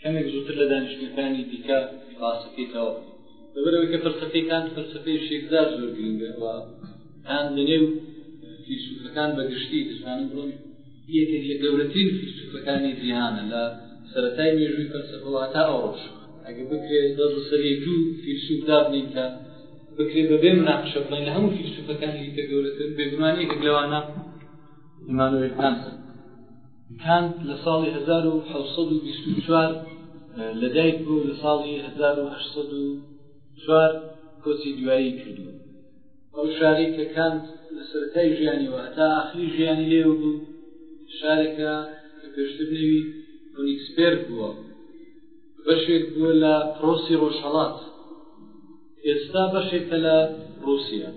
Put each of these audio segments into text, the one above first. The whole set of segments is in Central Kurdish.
کەمێک زووتر لە دانیشتنەکانی دیکە ڕاستەکەیتەوە لەبەرەوەی کە فەلسەفەکان فەلسەفەی شێکزار زۆر گرنگە و هان لەنێو فیلسوفەکان بە گشتی دەتوانم بڵم یەکێک لە گەورەترین فیلسوفەکانی جیهانە لە سەتای مێژووی فەلسەفەوە تا ئەو ڕۆژ ئەگە بکرێت دەست سەری دوو فیلسوف دابنین کە بکرێت بە بێ مناقشە بڵێن لە هەموو فیلسوفەکانی دیکە گەورەتر بێگومانی یەکێک لەوانە ئیمانوێل کانتە کانت لە ساڵی هەزار و حەوت سەد و بیست و چوار لەدایک بووە و لە ساڵی هەزار و هەشت سەد و چوار کۆچی دوایی کردووە. ئەو شارەی کە کانت لە سەرەتای ژیانیەوە هەتا ئاخری ژیانی لێوە بوو، شارێکە کە پێشتر نێوی کۆنیگسبێرگ بووە، بەشێک بووە لە پرۆسی ڕۆژهەڵات. ئێستا بەشێکە لە ڕووسیا.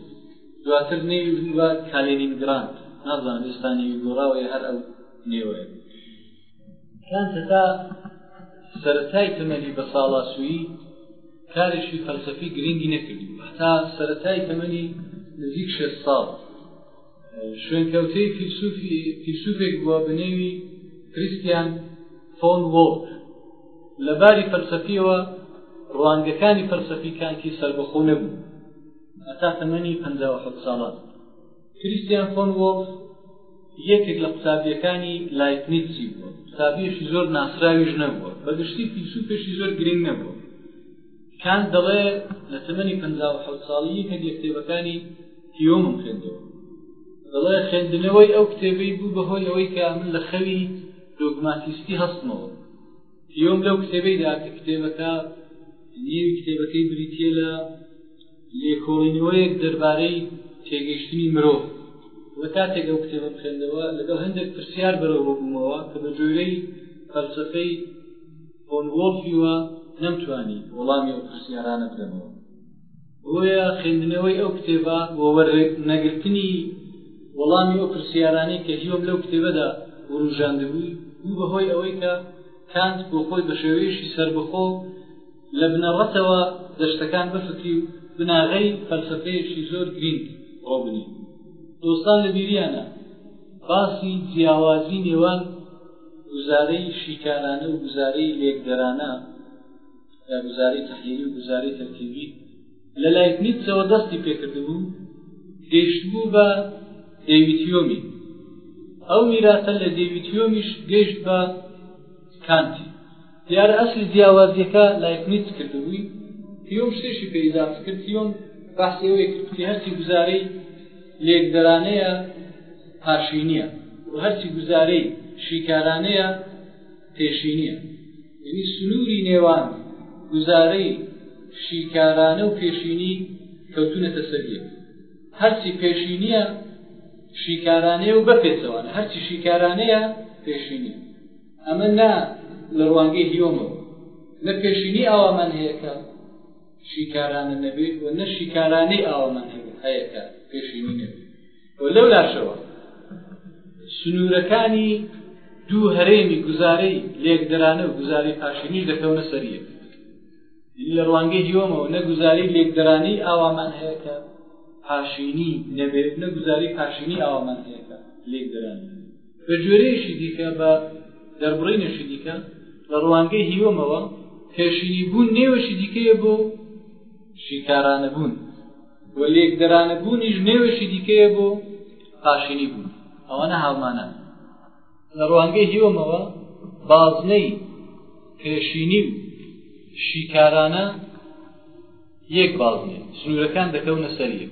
دواتر نێوی بوو بە کالێنینگراند، نازانم ئێستا نێوی گۆڕاوە یان هەر ئەو نێوەیە. کانت هەتا سەرەتای تەمەنی بە ساڵاسوویی کارێکی فەلسەفی گرنگی نەکردبوو، هەتا سەرەتای تەمەنی نزیک شەست ساڵ، شوێنکەوتەی فیلسوفێک بووە بە نێوی کریستیان فۆن وۆڵک لە باری فەلسەفیەوە ڕوانگەکانی فەلسەفی کانتی سەربەخۆ نەبوو ئەتا تەمەنی پ ساڵان کریستیان فۆن وۆڵف یەکێک لە قوتابیەکانی لایتنیسی بووە قوتابیەکی زۆر ناسراویش نەبووە بەگشتی فیلسوفێکی زۆر گرنگ نەبووە کانت دەڵێ لە تەمەنی پەنجا و حەوت ساڵی یەکێک لە کتێبەکانی هیۆمم خوێندەوە. دەڵێ خوێندنەوەی ئەو کتێبەی بوو بە هۆی ئەوەی کە من لە خەوی دۆگماتیستی هەستمەوە. هیۆم لەو کتێبەی دا کە کتێبەکە نێوی کتێبەکەی بریتییە لە لێکۆڵینەوەیەک دەربارەی تێگەیشتنی مرۆڤ. وە کاتێک ئەو کتێبەم خوێندەوە لەگەڵ هەندێک پرسیار بەرەوڕوو بوومەوە کە بە جۆرەی فەلسەفەی، بۆم گۆڵفی و نەمتوانی وەڵامی ئەو پرسیارانە بدەمەوە. بۆیە خوێندنەوەی ئەو کتێبە و وەرنەگرتنی وەڵامی ئەو پرسیارانەی کە هیۆم لەو کتێبەدا وروژاندبووی، بوو بە هۆی ئەوەی کە کانت بۆ خۆی بە شێوەیەکی سەربەخۆ و لە بنەڕەتەوە لە شتەکان بفکری و بناغەی فەلسەفەیەکی زۆر گرینگ ڕۆبنی. دۆستان لە بیریانە باسی جیاوازی نێوان، گوزارەی شیکارانە و گوزارەی لێکدەرانە یا گوزارەی تحلیلی و گوزارەی تەرتیبی لە لایبنیتسەوە دەستی پێکردبوو گەیشتبوو بە دەیویتیۆمی ئەو میراتە لە دەیویتیۆمیش گەیشت بە کانتی دیارە ئەسلی جیاوازیەکە لایبنیتس کردبووی هیۆم شتێشی پێ ئیزافە کرد هیۆم باسی ئەوەی کرد کە هەرچی گوزارەی لێکدەرانەیە پاشینیە و هەرچی گوزارەی شیکارانەیە پێشینیە یعنی سنووری نێوان گوزارەی شیکارانە و پێشینی کەوتونەتە سەریە هەرچی پێشینیە شیکارانەیە و بەپێچەوانە هەرچی شیکارانەیە پێشینی ئەمە نە لە ڕوانگەی هیۆمەوە نە پێشینەی ئاوامان هەیە کە شیکارانە نەبێت و نە شیکارانەی ئاوامان هەیە کە پێشینەی نەبێت و لەو لاشەوە سنوورەکانی دوو هەرێمی گوزارەی لێکدەرانە و گوزاری پاشینیش دەکەونە سەریەک لە ڕوانگەی هیۆمەوە نە گوزاری لێکدەرانی ئاوامان هەیە کە پاشینی نەبێت نە گوزاری پاشینی ئاوامان هەیە کە لێکدەران بە گوێرەیەکی دیکە بە دەربڕینێکی دیکە لە ڕوانگەی هیوەمەوە پێشینی بوون نێوێکی دیکەیە بۆ شیکارانە بوون و لێکدەرانە بوونیش نێوێکی دیکەیە بۆ پاشینی بوون ئەوانە هاومانە لە ڕوانگەی هیوەمەوە بازنەی پێشینی و شیکارانە یەک بازنێ سنوورەکان دەکەونە سەر یەک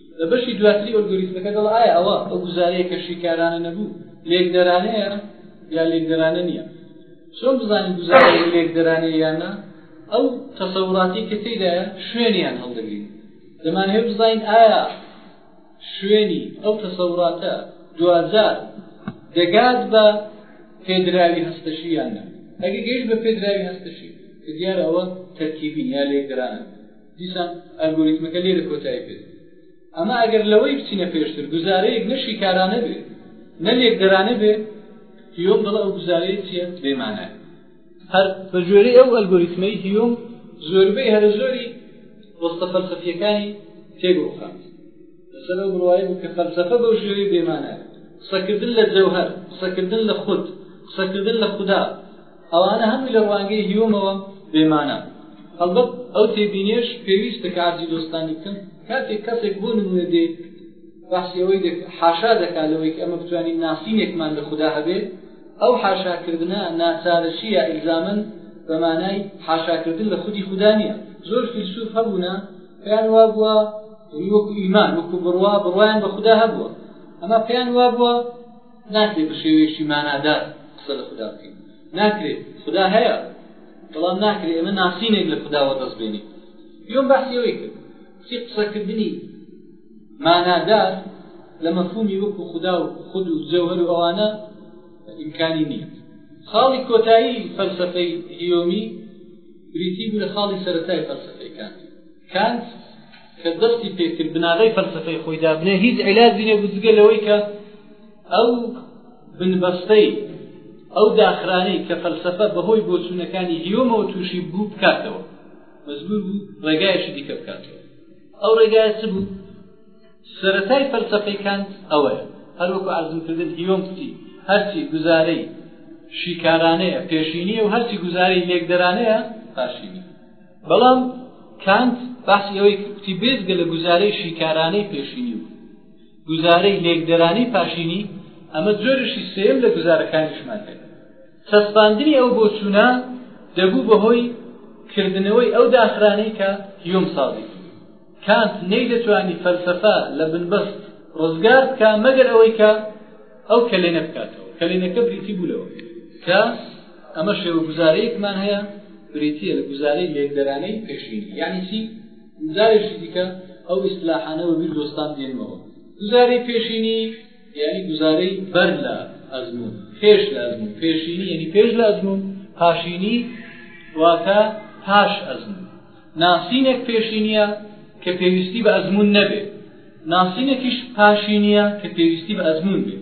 لە بەشی دواتری ئۆلگۆریتمەکە دەڵێ ئایا ئەوە ئەو گوزارەیە کە شیکارانە نەبوو لێکدەرانەیە یا لێکدەرانە نییە چۆن بزانین گوزارەیە لێکدەرانەیە یان نا ئەو تەسەوراتی کە تێدایە شوێنیان هەڵدەگرین دەمان هەیە بزانین ئایا شوێنی ئەو تەسەوراتە دوجار دەگات بە پێدراوی هەستەشی یان نا ئەگە گەیشت بە پێدراوی هەستەشی دیارە ئەوە تەرکیبی یا لێکدەرانە دیسان ئەلگۆریتمەکە لێرە کۆتایی پێ دێت. ئەمە ئەگەر لەوەی بچینە پێشتر گوزارەیەک نە شیکارانە بێ نە لێکدەرانە بێ، هیۆم دەڵێ ئەو گوزارەیە چییە؟ بێ مانایە. هەر بە گوێرەی ئەو ئەلگۆریتمەی هیۆم زۆربەی هەرە زۆری وەستە فەلسەفییەکانی تێک ڕووخاند. لەسەر ئەو بڕوایە بوو کە فەلسەفە بەو شێوەیە بێ مانایە. قسەکردن لە جەوهەر، قسەکردن لە خود، قسەکردن لە خودا، ئەوانە هەمووی لە ڕوانگەی هیۆمەوە بێ مانان. هەڵبەت ئەو تێبینیەش پێویستە کە عەرزی دۆستانی بکەم، کاتێک کەسێک بۆ نموونە دێ بەحسی ئەوەی دەک حاشا دەکا لەوەی کە ئەمە بتوانین ناسینێکمان لە خودا هەبێ، ئەو حاشاکردنە ناچارەکی یا ئیلزامەن بە مانای حاشاکردن لە خودی خودا نیە. زۆر فیلسوف هەبوونە پێیان وابووە وەکو ئیمان، وەکو بڕوا، بڕوایان بە خودا هەبووە، ئەما پێیان وابووە، ناکرێت بە شێوەیەکی مانادار قسە لە خودا بکەین. ناکرێت. خودا هەیە، بەڵام ناکرێت ئێمە ناسینێک لە خودا وەدەست بێنین. یۆن باسی ئەوەی کرد، کچی قسەکردنی مانادار لە مەفهومی وەکو خودا و خود و جەوهەر و ئەوانە ئیمکانی نییە. خاڵی کۆتایی فەلسەفەی هیۆمی بریتی بوو لە خاڵی سەرەتای فەلسەفەی کانتی. کانت کە دەستی پێکرد بناغەی فەلسەفەی خۆی دابنێ هیچ عیلاجی نەبوو جگە لەوەی کە ئەو بنبەستەی ئەو داخرانەی کە فەلسەفە بەهۆی بۆچوونەکانی هیۆمەوە تووشی بوو بکاتەوە مەزبور بوو ڕێگایشی دیکە بکاتەوە ئەو ڕێگایە چ بوو سەتای فەلسەفەکان ئەوەیە هەروەکو ئازمکردن هیۆم کچی هەرچی گوزارەی شیکارانەیە پێشینیە و هەرچی گوزارەی لێکدەرانەیە پاشینی بەڵام کانت باسی ئەوەی کردی بێجگە لە گوزارەی شیکارانەی پێشینی و گوزارەی لێکدەرانەی پاشینی، ئەمە جۆرێکی سێیەم لە گوزارەکانیشمان هەیە. چەسپاندنی ئەو بۆچوونە دەبوو بەهۆی کردنەوەی ئەو داخرانەی کە هیۆم سازی کردوون. کانت نەیدەتوانی فەلسەفە لە بنبەست ڕزگار بکا مەگەر ئەوەی کە ئەو کەلێنە بکاتەوە کەلێنەکە بریتی بوو لەوە کە ئەمە شێوە گوزارەیەکمان هەیە بریتە لە گوزارەی لێکدەرانەی پێشینی یعنی چی گوزارێکی دیکە ئەو ئیسلاحانە بە بیر دۆستان دێنمەوە گوزارەی پێشینی یعنی گوزارەی بەر لە ئەزمون پێش لە ئەزمون پێشینی یعنی پێش لە ئەزمون پاشینی واتە پاش ئەزمون ناسینێک پێشینییە کە پێویستی بە ئەزموون نەبێ، ناسینێکیش پاشینییە کە پێویستی بە ئەزموون بێ.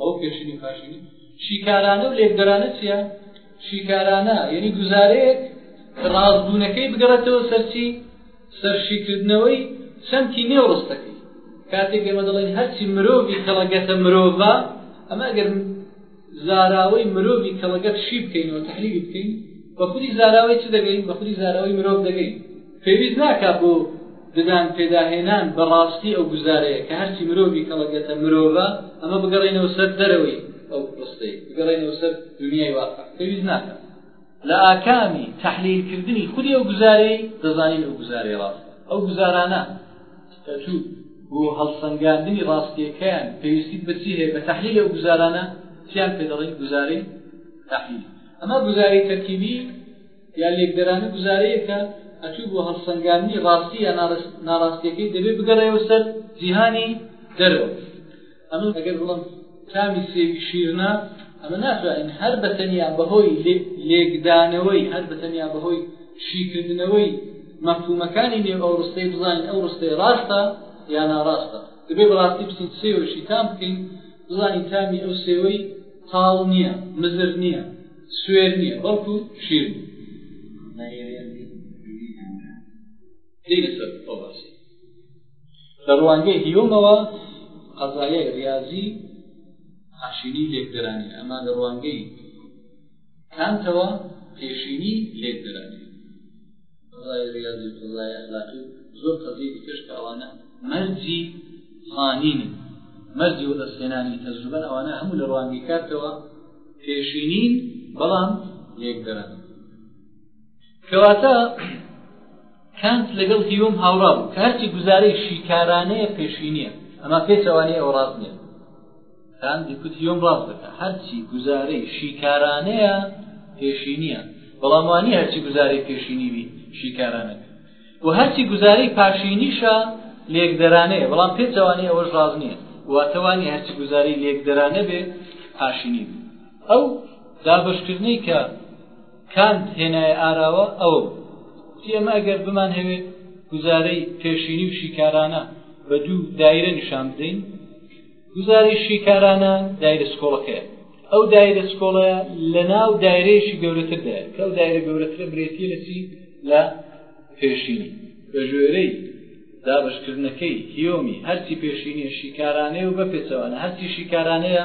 ئەو پێشینی و پاشینی شیکارانە و لێکدەرانە چییە؟ شیکارانە یەنی گوزارەیەک کە ڕاستبوونەکەی بگەڕێتەوە سەر چی؟ سەر شیکردنەوەی چەمکی نێو ڕستەکەی. کاتێک ئێمە دەڵێین هەرچی مرۆڤی کەڵەگەتە مرۆڤە، ئەمە ئەگەر زاراوەی مرۆڤی کەڵەگەت شی بکەینەوە تەحلیلی بکەین بە خودی زاراوەی چ دەگەین بە خودی زاراوەی مرۆڤ دەگەین پێویست ناکا بۆ ددان پێداهێنان بە ڕاستی ئەو گوزارەیە کە هەرچی مرۆڤی کەڵەگەتە مرۆڤە ئەمە بگەڕێنەوە سەر دەرەوەی ئەو پرستەی بگەڕێنەوە سەر دنیای واقع پێویست ناکە لە ئاکامی تەحلیلکردنی خودی ئەو گوزارەی دەزانین ئەو گوزارەی ڕاستە ئەو گوزارانە پەتوو، بۆ هەڵسەنگاندنی ڕاستییەکەیان پێویستیت بە چی هەیە؟ بە تەحلیلی ئەو گوزارانە، چیان پێ دەڵێین گوزارەی تەحلیلی. ئەما گوزارەی تەرکیبی یا لێکدەرانە گوزارەیە کە ئەتوو بۆ هەڵسەنگاندنی ڕاستی یا ناڕاستییەکەی دەبێ بگەڕێیەوە سەر جیهانی دەرەوە. ئەمن ئەگەر بڵێم تامی سێوی شیرنە، ئەمە ناتوانین هەر بە تەنیا بەهۆی لێکدانەوەی، هەر بە تەنیا بەهۆی شیکردنەوەی مەفهوومەکانی نێو ئەو ڕستەی بزانین ئەو ڕستەیە ڕاستە یا ناڕاستە. دەبێ بە ڕاستی بچین سێوە شیتام بکەین، بزانین تامی ئەو سێوەی تاڵ نییە، مزر نییە، سوێر نییە، بەڵکو شیرنە. دێینە سەر ئەو باسە. لە ڕوانگەی هیۆمەوە قەزایای ڕیازی ئاشینی لێکدەرانیە، ئەما لە ڕوانگەی کانتەوە پێشینی لێکدەرانیە. قەزای ڕیازی و قەزای ئەخلاقی و زۆر قەزیەی دیکەش کە ئەوانە مەرجی ڕانینن، مەرجی وەدەستهێنانی تەجروبەن، ئەوانە هەموو لە ڕوانگەی کارتەوە پێشینین، بەڵام لێکدەرانن. کەواتە کانت لەگەڵ هیۆم هاوڕا بوو کە هەرچی گوزارەی شیکارانەیە پێشینیە ئەما پێچەوانەی ئەوە ڕاست نیە کانت دیکوت هیۆم ڕاست دەکە هەرچی گوزارەی شیکارانەیە پێشینیە بەڵام وانی هەرچی گوزارەی پێشینی بی شیکارانە بی و هەرچی گوزارەی پاشینیشە لێکدەرانەیە بەڵام پێچەوانەی ئەوەش ڕاست نییە واتەوانی هەرچی گوزارەی لێکدەرانە بێ پاشینی بی ئەو دابشکردنەی کە کانت هێنایە ئاراوە ئەوە بوو. جی ئێمە ئەگەر بمانهەوێ گوزارەی پێشینی و شیکارانە بە دوو دایرە نیشان بدەین، گوزارەی شیکارانە دایرە چکۆڵەکەیە. ئەو دایرە چکۆڵەیە لە ناو دایرەیەکی گەورەتردایە، کە ئەو دایرە گەورەترە برێتیە لە چی؟ لە پێشینی. بە ژێرەی دابەشکردنەکەی هیۆمی، هەرچی پێشینیە شیکارانەیە و بەپێچەوانە هەرچی شیکارانەیە،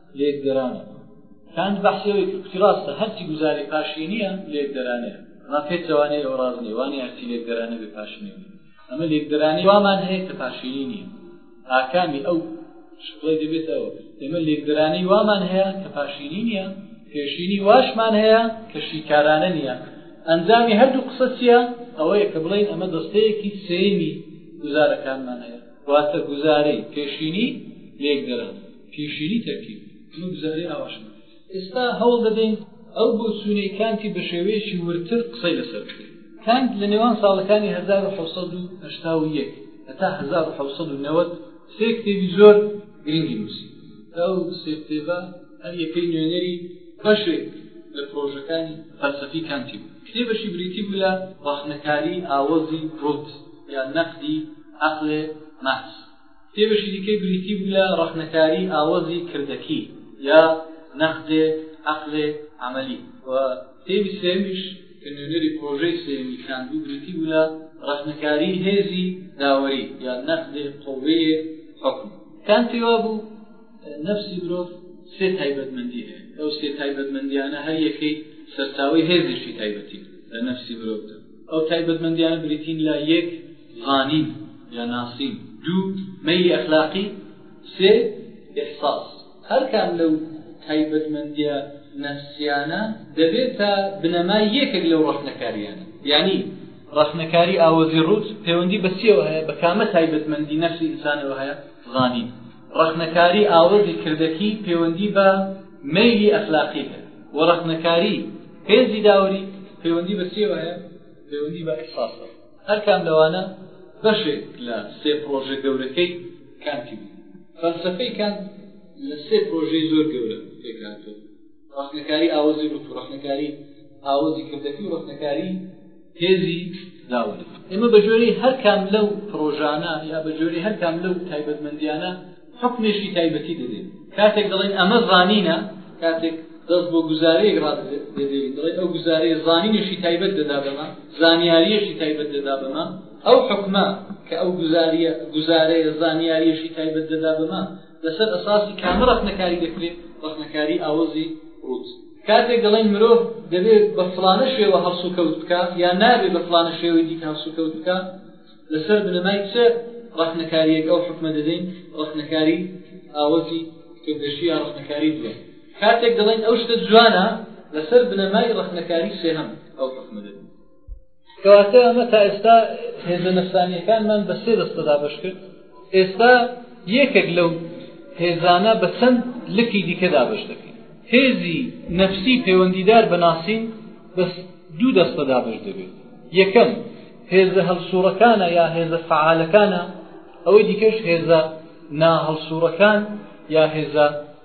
لێکدەرانە کانت بەحسی ئەوەی کرد کوتی ڕاستە هەرچی گوزاری پاشی نییە لێکدەرانەیە نا پێت جەوانەی ئەوە ڕاست نییە وانیە هەرچی لێکدەرانە بێ پاشی نییە ئەمە لێکدەرانی وامان هەیە کە پاشیی نییە ئاکامی ئەو شڵی دەبێت ئەوە ئێمە لێکدەرانی وامان هەیە کە پاشیی نییە پێشینی واشمان هەیە کە شیکارانە نییە ئەنجامی هەردوو قسە چییە ئەوەیە کە بڵێن ئەمە دەستەیەکی سێمی گوزارەکانمان هەیە واتە گوزارەی پێشینی لێکدەران پێشینی تەرکیب ئەمە گوزارەی ئاواشمان ئێستا هەوڵ دەدەین ئەو بۆچوونەی کانتی بە شێوەیەکی وردتر قسەی لەسەر بکەین. کانت لە نێوان ساڵەکانی هەزار و حەوت سەد و هەشتا و یەک هەتا هەزار و حەوت سەد و نەوەد سێ کتێبی زۆر گرنگی نووسی کە ئەو سێ کتێبە هەر یەکەی نوێنەری بەشێک لە پرۆژەکانی فەلسەفی کانتی بوو. کتێبەشی بریتی بوو لە ڕەخنەکاری ئاوەزی ڕوت یا نەقدی عەقل ماکس. سێ بەشی دیکەی بریتی بوو لە ڕەخنەکاری ئاوەزی کردەکی یا نەقدێ عەقلێ عەمەلی و پێوی سێیەمیش کە نوێنەری پرۆژەی سێیەمی کانت بوو بریتی بوو لە ڕەخنەکاری هێزی داوەری یا نەقدێ قوەیێ حوکم. کانت پێی وا بوو نەفسی مرۆڤ سێ تایبەتمەندی هەیە، ئەو سێ تایبەتمەندییانە هەر یەکەی سەرچاوەی هێزێکی تایبەتی لە نەفسی مرۆڤدا. ئەو تایبەتمەندیانە بریتین لە، یەک زانین یا ناسین، دوو مەیلی ئەخلاقی، سێ ئیحساس. هەر کام لەو تایبەتمەندیە نەفسیانە دەبێتە بنەمای یەکێک لەو ڕەخنەکاریانە. یانی ڕەخنەکاری ئاوەزی ڕووت پەیوەندی بە چیەوە هەیە؟ بە کامە تایبەتمەندی نەفسی ئینسانەوە هەیە؟ زانین. ڕەخنەکاری ئاوەزی کردەکی پەیوەندی بە. مەیلی ئەخلاقی هەیە و ڕەخنەکاری هێزی داوەری پەیوەندی بە چێوە هەیە پەیوەندی بە ئیحساسە هەرکام لەوانە بەشێک لە سێ پرۆژە گەورەکەی کانتی بوو فەلسەفەی کانت لە سێ پرۆژەی زۆر گەورە پێکهاتوو ڕەخنەکاری ئاوەزی ڕوت و ڕەخنەکاری ئاوەزی کردەکەی و ڕەخنەکاری هێزی داوە. ئێمە بە گوێرەی هەر کام لەو پڕۆژانە یا بە گوێرەی هەر کام لەو تایبەتمەندییانە حوکمێکی تایبەتی دەدەین. کاتێک دەڵێین ئەمە زانینە، کاتێک دەست بۆ گوزارەیەک ڕادەدەین، دەڵێین ئەو گوزارەیە زانینێکی تایبەت دەدا بەمە، زانیارییەکی تایبەت دەدا بەمە، ئەو حوکمە کە ئەو گوزارەیە زانیارییەکی تایبەت دەدا بەمە، لەسەر ئەساسی کامە ڕەخنەکاری دەکرێت؟ ڕەخنەکاری ئاوەزی ڕووت. کاتێک دەڵێین مرۆڤ دەبێ بە فڵانە شێوە هەڵسوکەوت بکا یا نابێ بە فڵانە شێوەی دیکە هەڵسوکەوت بکا، لەسەر بنەمای چ ڕەخنەکارییەک ئەو حوکمە دەدەین، ڕەخنەکاری ئاوەزی کردەشی یا ڕەخنەکاری دووەم. کاتێک دەڵێین ئەو شتە جوانە، لەسەر بنەمای ڕەخنەکاری سێهەم ئەو حوکمە دەدەین. کەواتە ئەمە تا ئێستا هێزە نەفسانیەکانمان بە سێ دەستە دابش کرد ئێستا یەکێک لەو هێزانە بە چەند لکی دیکە دابش دەکەین هێزی نەفسی پەیوەندیدار بە ناسین بەس دوو دەستە دابش دەبێت یەکەم هێزە هەڵسوڕەکانە یا هێزە فعالەکانە ئەوەی دیکەش هێزە ناهەڵسوڕەکان یا هێزە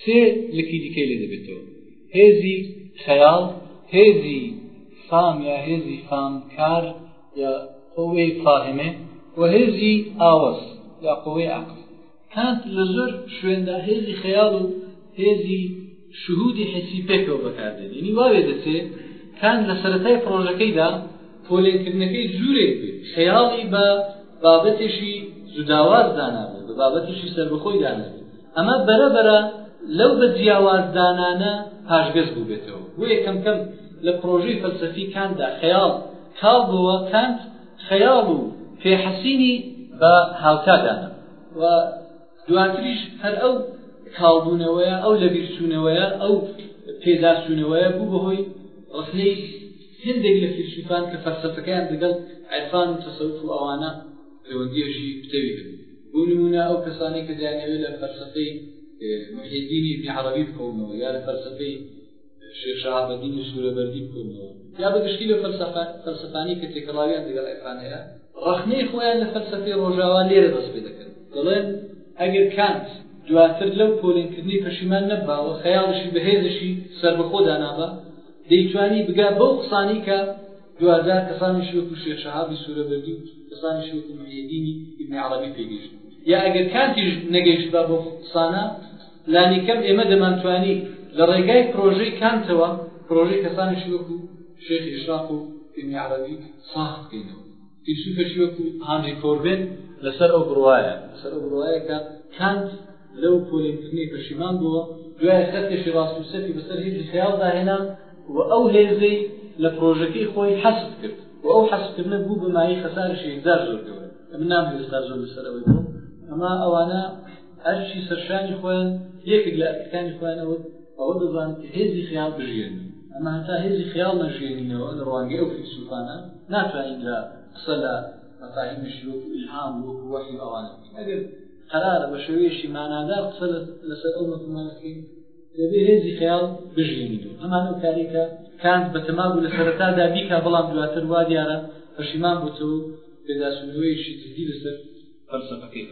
سێ لکی دیکەی لێ دەبێتەوە. هێزی خەیاڵ، هێزی فام یا هێزی فامکار یا قوەی فاهمێ و هێزی ئاوەز یا قوەی عەقڵ. کانت لە زۆر شوێندا هێزی خەیاڵ و هێزی شهودی حسی پێکەوە بەکاردێن یعنی واوێ دەچێ کان لە سەرەتای پرۆژەکەیدا پۆلێنکردنەکەی جوورێک بێت خەیاڵی بە بابەتێکی جوداواز دانابێت بە بابەتێکی سەربەخۆی دانابێت ئەمە بەرە بەرە لەو بە جیاواز دانانە پاشگەز بووبێتەوە. بۆیە کەم کەم لە پرۆژەی فەلسەفی کانتدا خەیاڵ کاڵ بۆوە، کانت خەیاڵ و پێ حەسینی بە هاوتا دانا و دواتریش هەر ئەو کاڵ بوونەوەیە، ئەو لە بیر چوونەوەیە، ئەو پێ داچوونەوەیە بوو بە هۆی ڕەخنەی هێندێک لە فیلسوفان کە فەلسەفەکەیان دەگەڵ عیرفان و تەسەوف و ئەوانە پەیوەندییەکی پتەوی هەبوو. بۆ نموونە ئەو کەسانەی کە دەیانەوێت لە فەلسەفەی محێدینی ئیبنی عەڕەبی بکەونەوە یا لە فەلسەفەی شێخ شەهابەدینی سورەبەردی بکەونەوە یا بە گشتی لە فەلسەفانی کە تێکەڵاویان لەگەڵ عیرفان هەیە، ڕەخنەی خۆیان لە فەلسەفەی ڕۆژاوا لێرە دەست پێ دەکەن، دەڵێن ئەگەر کانت دواتر لەو پۆلێنکردنەی پەشیمان نەببا و خەیاڵیشی بەهێزیشی سەربەخۆ دانابا، دەیتوانی بگا بەو قسانەی کە دواجار کەسانیشی وەکو شێخ شەهابی سورەبەردی و کەسانیشی وەکو محیەدینی ئیبنی عەڕەبی پێگەیشتن، یا ئەگەر کانتیش نەگەیشتبا بەو قسانە، لانیکەم ئێمە دەمانتوانی لە ڕێگای پرۆژەی کانتەوە پرۆژەی کەسانیشی وەکو شێخ ئیشراق و ئیبنی عەڕەبی ساغ بکەینەوە. فیلسوفێکی وەکو هانری کۆربێن لەسەر ئەو بڕوایە لەسەر ئەو بڕوایە کە کانت، لەو پۆلێنکردنەی پەشیمان بووە، دوای خەرکەشی ڕاست و چەپی بەسەر هێزی خەیاڵدا هێنا و ئەو هێزەی لە پڕۆژەکەی خۆی حەسف کرد و ئەو حەسفکردنە بوو بە مایەی خەسارێکی یەکجار زۆر گەورە. ئەمن نامەوێ ئێستا زۆر لەسەر ئەوەی بڵێم، ئەما ئەوانە ئەرکی سەرشانی خۆیان، یەکێک لە ئەرکەکانی خۆیان ئەوە ئەوە دەزانن کە هێزی خەیاڵ بژیێنن، ئەما هەتا هێزی خەیاڵ نەژیێنینەوە لە ڕوانگەی ئەو فیلسووفانە، ناتوانین لە قسە لە مەفاهیمێکی وەکوو ئیلهام و وەکوو وەحی و ئەوانە بکەین. ئەگەر. قەرارە بە شێوەیەکی مانادار قسە لەسەر ئەو مەفهومانە بکەین دەبێ هێزی خەیاڵ بژینی دوو ئەمان ئەو کارێکە کانت بە تەما بوو لە سەرەتادا بیکا بەڵام دواتر وا دیارە پەشیمان بووتەوە و پێداسونەوەیەکی جدی لەسەر فەلسەفەکەی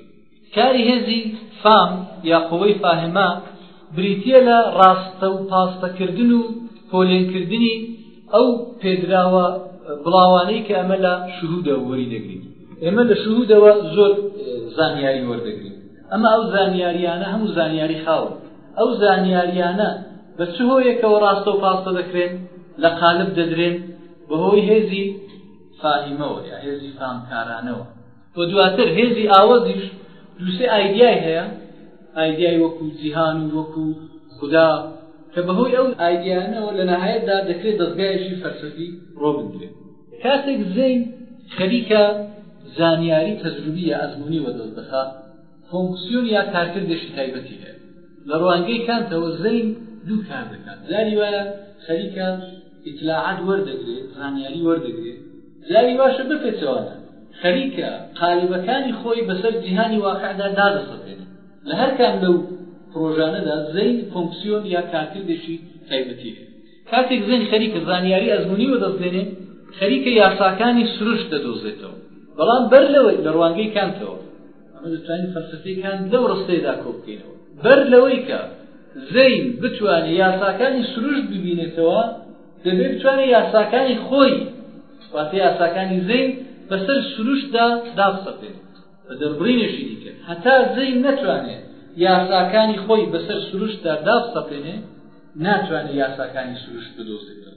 کاری هێزی فام یا قوەی فاهمە بریتییە لە ڕاستە و پاستەکردن و پۆلێنکردنی ئەو پێدراوە بڵاوانەی کە ئەمە لە شهودەوە وەری دەگرین ئێمە لە شهودەوە زۆر زانیاری وەردەگرین ئەمە ئەو زانیاریانە هەموو زانیاری خاوە ئەو زانیاریانە بە چ هۆیەکەوە ڕاستە و پاستە دەکرێن لە قالب دەدرێن بەهۆی هێزی فاهیمەوە یا هێزی فامکارانەوە و دواتر هێزی ئاوەزیش دوو سێ ئایدیای هەیە، ئایدیای وەکوو جیهان و وەکوو خودا کە بەهۆی ئەو ئایدیایانەوە لە نەهایەتدا دەکرێ دەزگایەکی فەلسەفی ڕۆ بنرێ. کاتێک زەین خەریکە زانیاری تەجروبی یا ئەزموونی وەدەست دەخا، فۆنکسیۆن یا کارکردێکی تایبەتی هەیە. لە ڕوانگەی کانتەوە زەین دوو کار دەکات، جاری وایە خەریکە، ئیتلاعات وەردەگرێت، زانیاری وەردەگرێت، جا ی باشە بەپێچەوانە خەریکە قالبەکانی خۆی بەسەر جیهانی واقعدا دادەسەپێنێت، لە هەرکام لەو پرۆژانەدا زەین فۆنکسیۆن یا کارکردێکی تایبەتی هەیە. کاتێک زەین خەریکە زانیاری ئەزموونی وەدەست دێنێ، خەریکە یاساکانی سروشت دەدۆزێتەوە، بەڵام بەر لەوەی، لە ڕوانگەی کانتەوە، ئەمە دەتوانین فەلسەفەکان لەو ڕستەیەدا کۆ بکەینەوە بەر لەوەی کە زەین بتوانێت یاساکانی سروشت ببینێتەوە دەبێت بتوانێت یاساکانی خۆی واتە یاساکانی زەین بەسەر سروشتدا دابسەپێت بە دەربڕینێکی دیکە هەتا زەین نەتوانێت یاساکانی خۆی بەسەر سروشتدا دابسەپێنێ ناتوانێت یاساکانی سروشت بدۆزێتەوە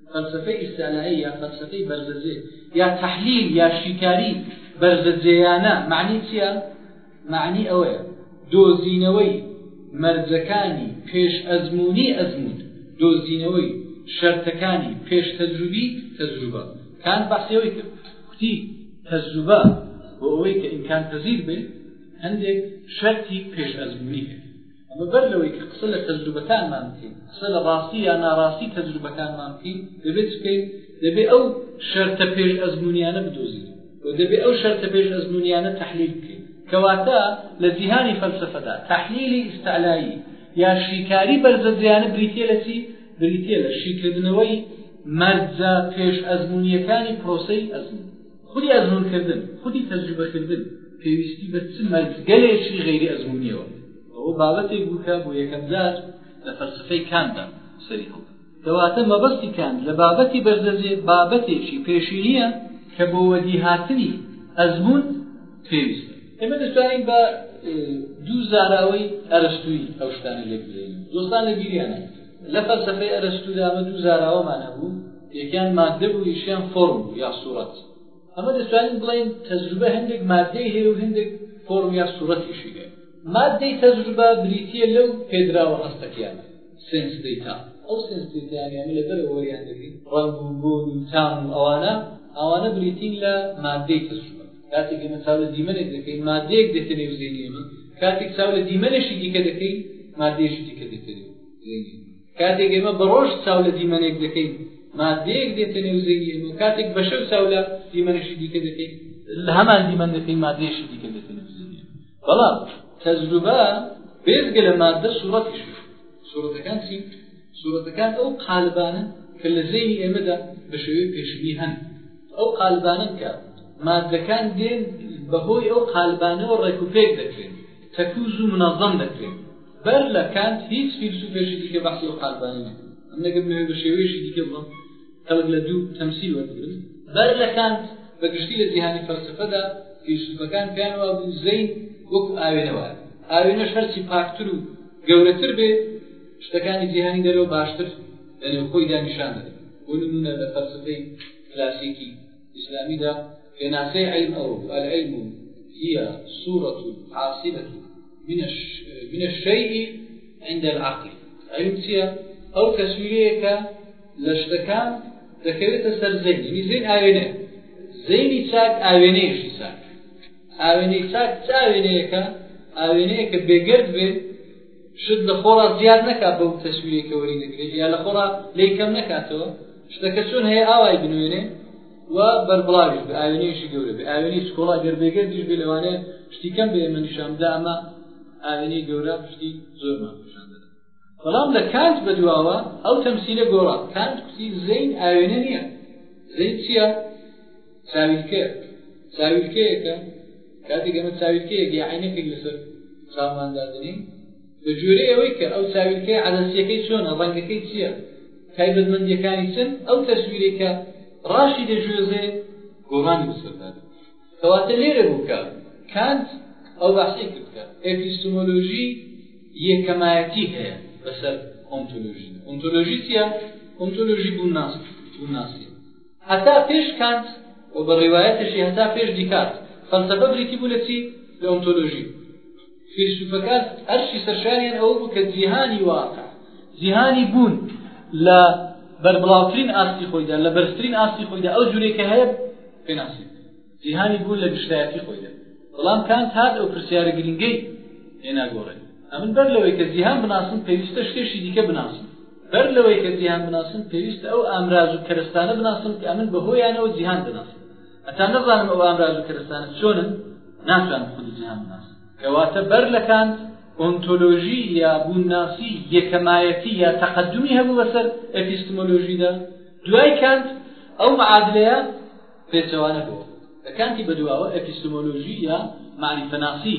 فەلسەفەی ئیستعلایی یا فەلسەفەی بەرزەجێ یا تەحلیل یا شیکاری بەرزەجێیانە معنی چییە؟ معنی ئەوەیە دۆزینەوەی مەرجەکانی پێش ئەزمونی ئەزمون دۆزینەوەی شەرتەکانی پێش تەجروبی تەجروبە کان بەسیەوەی کرد کوتی تەجروبە بۆ ئەوەی کە ئینکان پەزیر بێ هەندێک شەرتی پێش ئەزمونی هەیە ئەمە بەر لەوەی کە قسە لە تەجروبەکانمان بکەین قسە لە ڕاستی یا ناڕاستی تەجروبەکانمان بکەین دەبێت بکەین دەبێت ئەو شەرتە پێش ئەزمونیانە بدۆزین و دەبێت ئەو شەرتە پێش ئەزمونیانە تحلیل بکەین کەواتە لە جیهانی فەلسفەدا تحلیلی ئیستعلایی یا شیکاری بەرزەجیانە بریتە لە چی بریتە لە شیکردنەوەی مەرجە پێش ئەزمونیەکانی پرۆسی ئەزمون خودی ئەزموونکردن، خودی تەجروبەکردن پێویستی بە چ مەزگەلێکی غەیری ئەزموونییەوە هەیە؟ ئەوە بابەتێک بوو کە بۆ یەکەمجار لە فەلسەفەی کانتدا سەری هەڵدا. کەواتە مەبەستی کانت لە بابەتی بەرزەجێ بابەتێکی پێشینییە کە بۆ وەدیهاتنی ئەزموون پێویستە. ئێمە دەتوانین بە دوو زاراوەی ئەرەستوویی ئەو شتانە لێک بدەینەوە. دۆستان لە بیریانە لە فەلسەفەی ئەرەستوودا ئەمە دوو زاراوەمان هەبوو، یەکیان ماددە بوو یشیان فۆرم بوو یا سوورەت ئەمە دەتوانین بڵێین تەجروبە هەندێک ماددەی هەیە و هەندێک فۆرم یا سوورەتیشی هەیە ماددەی تەجروبە بریتییە لەو پێدراوە هەستەکیانە سێنس دەیتا ئەو سێنس دەیتایانی ئەمە لە دەرەوە وەریان دەگرین ڕەنگ و بۆن و تام و ئەوانە ئەوانە بریتین لە ماددەی تەجروبە کاتێک ئێمە چاو لە دیمەنێک دەکەین مادەیەک دێتە نێو زێنی ئێمە کاتێک چاو لە دیمەنێکی دیکە دەکەین مادەیەکی دیکە دێتە نێو زێنی کاتێک ئێمە بە ڕۆژ چاو لە دیمەنێک دەکەین ماددەیەک دێتە نێو زەینی ئێمە و کاتێک بە شەو چاو لە دیمەنێکی دیکە دەکەین لە هەمان دیمەن دەکەین ماددەیەکی دیکە دێتە نێو زەینی ئێمە بەڵام تەجروبە بێجگە لە ماددە سوڕەتیش سوڕەتەکان چین سوورەتەکان ئەو قالبانە کە لە زەینی ئێمەدا بە شێوەی پێشبی هەن ئەو قالبانن کە مادەکان دێن بەهۆی ئەو قالبانەوە ڕێکوپێک دەکرێن تەکوز و منەظەم دەکرێن بەر لە کانت هیچ فیلسوفێکی دیکە بەحسی ئەو قازانە نەکرد ئەم نەگەر بمەوێت بە شێوەیەکی دیکە بڵم خەڵک لە دوو تەمسیل وەربگرن بەر لە کانت بە گشتی لە جیهانی فەلسەفەدا فیلسوفەکان پێیان وا بوو زەین وەکو ئاوێنە وایە ئاوێنەش هەرچی پاکتر و گەورەتر بێ شتەکانی جیهانی دەرەوە باشتر لە نێوخۆیدا نیشان دەدەن بۆ نمونە لە فەلسەفەی کلاسیکی ئیسلامیدا پێناسەی عیلم ئەوە بوو، العلم هی سورە حاسلە من الشیء عند العقل عیلم چییە؟ ئەو تەسویرەیە کە لە شتەکان دەکەوێتە سەر زەین یعنی زەین ئاوێنەیە زەینی چاک ئاوێنەیەشی چاک ئاوێنەی چاک چاوێنەیەکە ئاوێنەیە کە بێگرد بێ شت لە خۆڕا زیاد نەکات بەو تەسویرەی کە وەری دەگرێت یا لە خۆڕا لێی کەم نەکاتەوە شتەکە چۆن هەیە ئاوای بنوێنێ و بەربڵاویش بە ئاوێنێکی گەورە بێ ئاوێنی سکۆڵا گەر بێگەردیش بێ لەوانەیە شتی کەم بێ ئێمە نیشان بدا ئەمە ئاوێنی گەورە شتی زۆرمان پیشان دەدا بەڵام لە کانت بەدواوە ئەو تەمسیلە گۆڕا کانت کوتی زەین ئاوێنە نییە زەین چییە چاویلکە چاویلکەیەکە کاتێک ئەمە چاویلکەیەک یا عینەکێک لەسەر چاومان دادنین بە جۆری ئەوەی کە ئەو چاویلکەی عەدەسیەکەی چۆنە ڕەنگەکەی چییە تایبەتمەندیەکانی چن ئەو تەسویرێکە ڕاشی دەژێزێ گۆڕانی بەسەردا کەواتە لێرە بووکە کانت ئەو بەحسی کردکە ئەپیستمۆلۆژی یەکەمایەتی هەیە بەسەر ئۆنتۆلۆژی ئۆنتۆلۆژی چیە ئۆنتۆلۆژی بووناس بووناسی هەتا پێش کانت و بە ڕیوایەتێشی هەتا پێش دیکارت، فەلسەفە بریتی بوو لە چی؟ لە ئۆنتۆلۆژی. فەیلسووفەکان ئەرکی سەرشانیان ئەوە بوو کە جیهانی واقع، جیهانی بوون لە بەربڵاوترین ئاستی خۆیدا، لە بەرزترین ئاستی خۆیدا، ئەو جورەی کە هەیە، پێناسەی بکەن. جیهانی بوون لە گشتایەتی خۆیدا. بەڵام کانت هات ئەو پرسیارە گرینگەی هێنا گۆڕێ. ئەمن بەر لەوەی کە جیهان بناسم پێویستە شتێشی دیکە بناسم. بەر لەوەی کە جیهان بناسم پێویستە ئەو ئامراز و کەرەستانە بناسم کە ئەمن بە هۆیانەوە جیهان دەناسم. هەتا نەزانم ئەو ئامراز و کەرەستانە چۆنن ناتوانم خودی جیهان بناسم. کەواتە بەر لە کانت ئۆنتۆلۆژی یا بوونناسی یەکەمایەتی یا تەقەدومی هەبوو بەسەر ئەپیستمۆلۆژیدا. دوای کانت ئەو معادلەیە، پێچەوانە بێت لە کانتی بەدواوە، ئەپیستمۆلۆژی یا مەعریفەناسی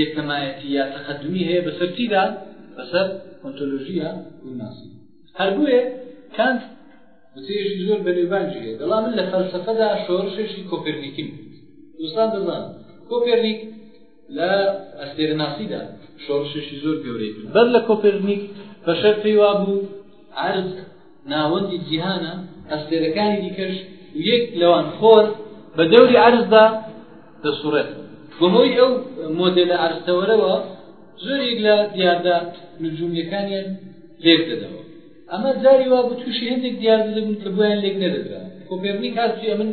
یەکەمایەتی یا تەقەدومی هەیە بەسەر چیدا؟ بەسەر ئۆنتۆلۆژی یا بوونناسی. هەر بۆیە کانت وتەیەکی زۆر بەنێوبانگی هەیە، دەڵا من لە فەلسەفەدا شۆڕشێکی کۆپێرنیکیم کرد. دوستان دەزانن کۆپێرنیک، لە ئەستێرەناسیدا شۆڕشێکی زۆر گەورەی کرد بەر لە کۆپرنیک بەشەر پێی وابوو عرض ناوەندی جیهانە ئەستێرەکانی دیکەش یەک لەوان خۆر بە دەوری عرضدا دەسوڕێت بەهۆی ئەو مۆدلە ئارستەوەرەوە زۆرێک لە دیاردە نجومیەکانیان لێک دەدەوە ئەمە جاری وا بە تووشی هەندێک دیاردە دەبوون کە بۆیان لێک نەدەدرا کۆپێرنی کاسی ئەمن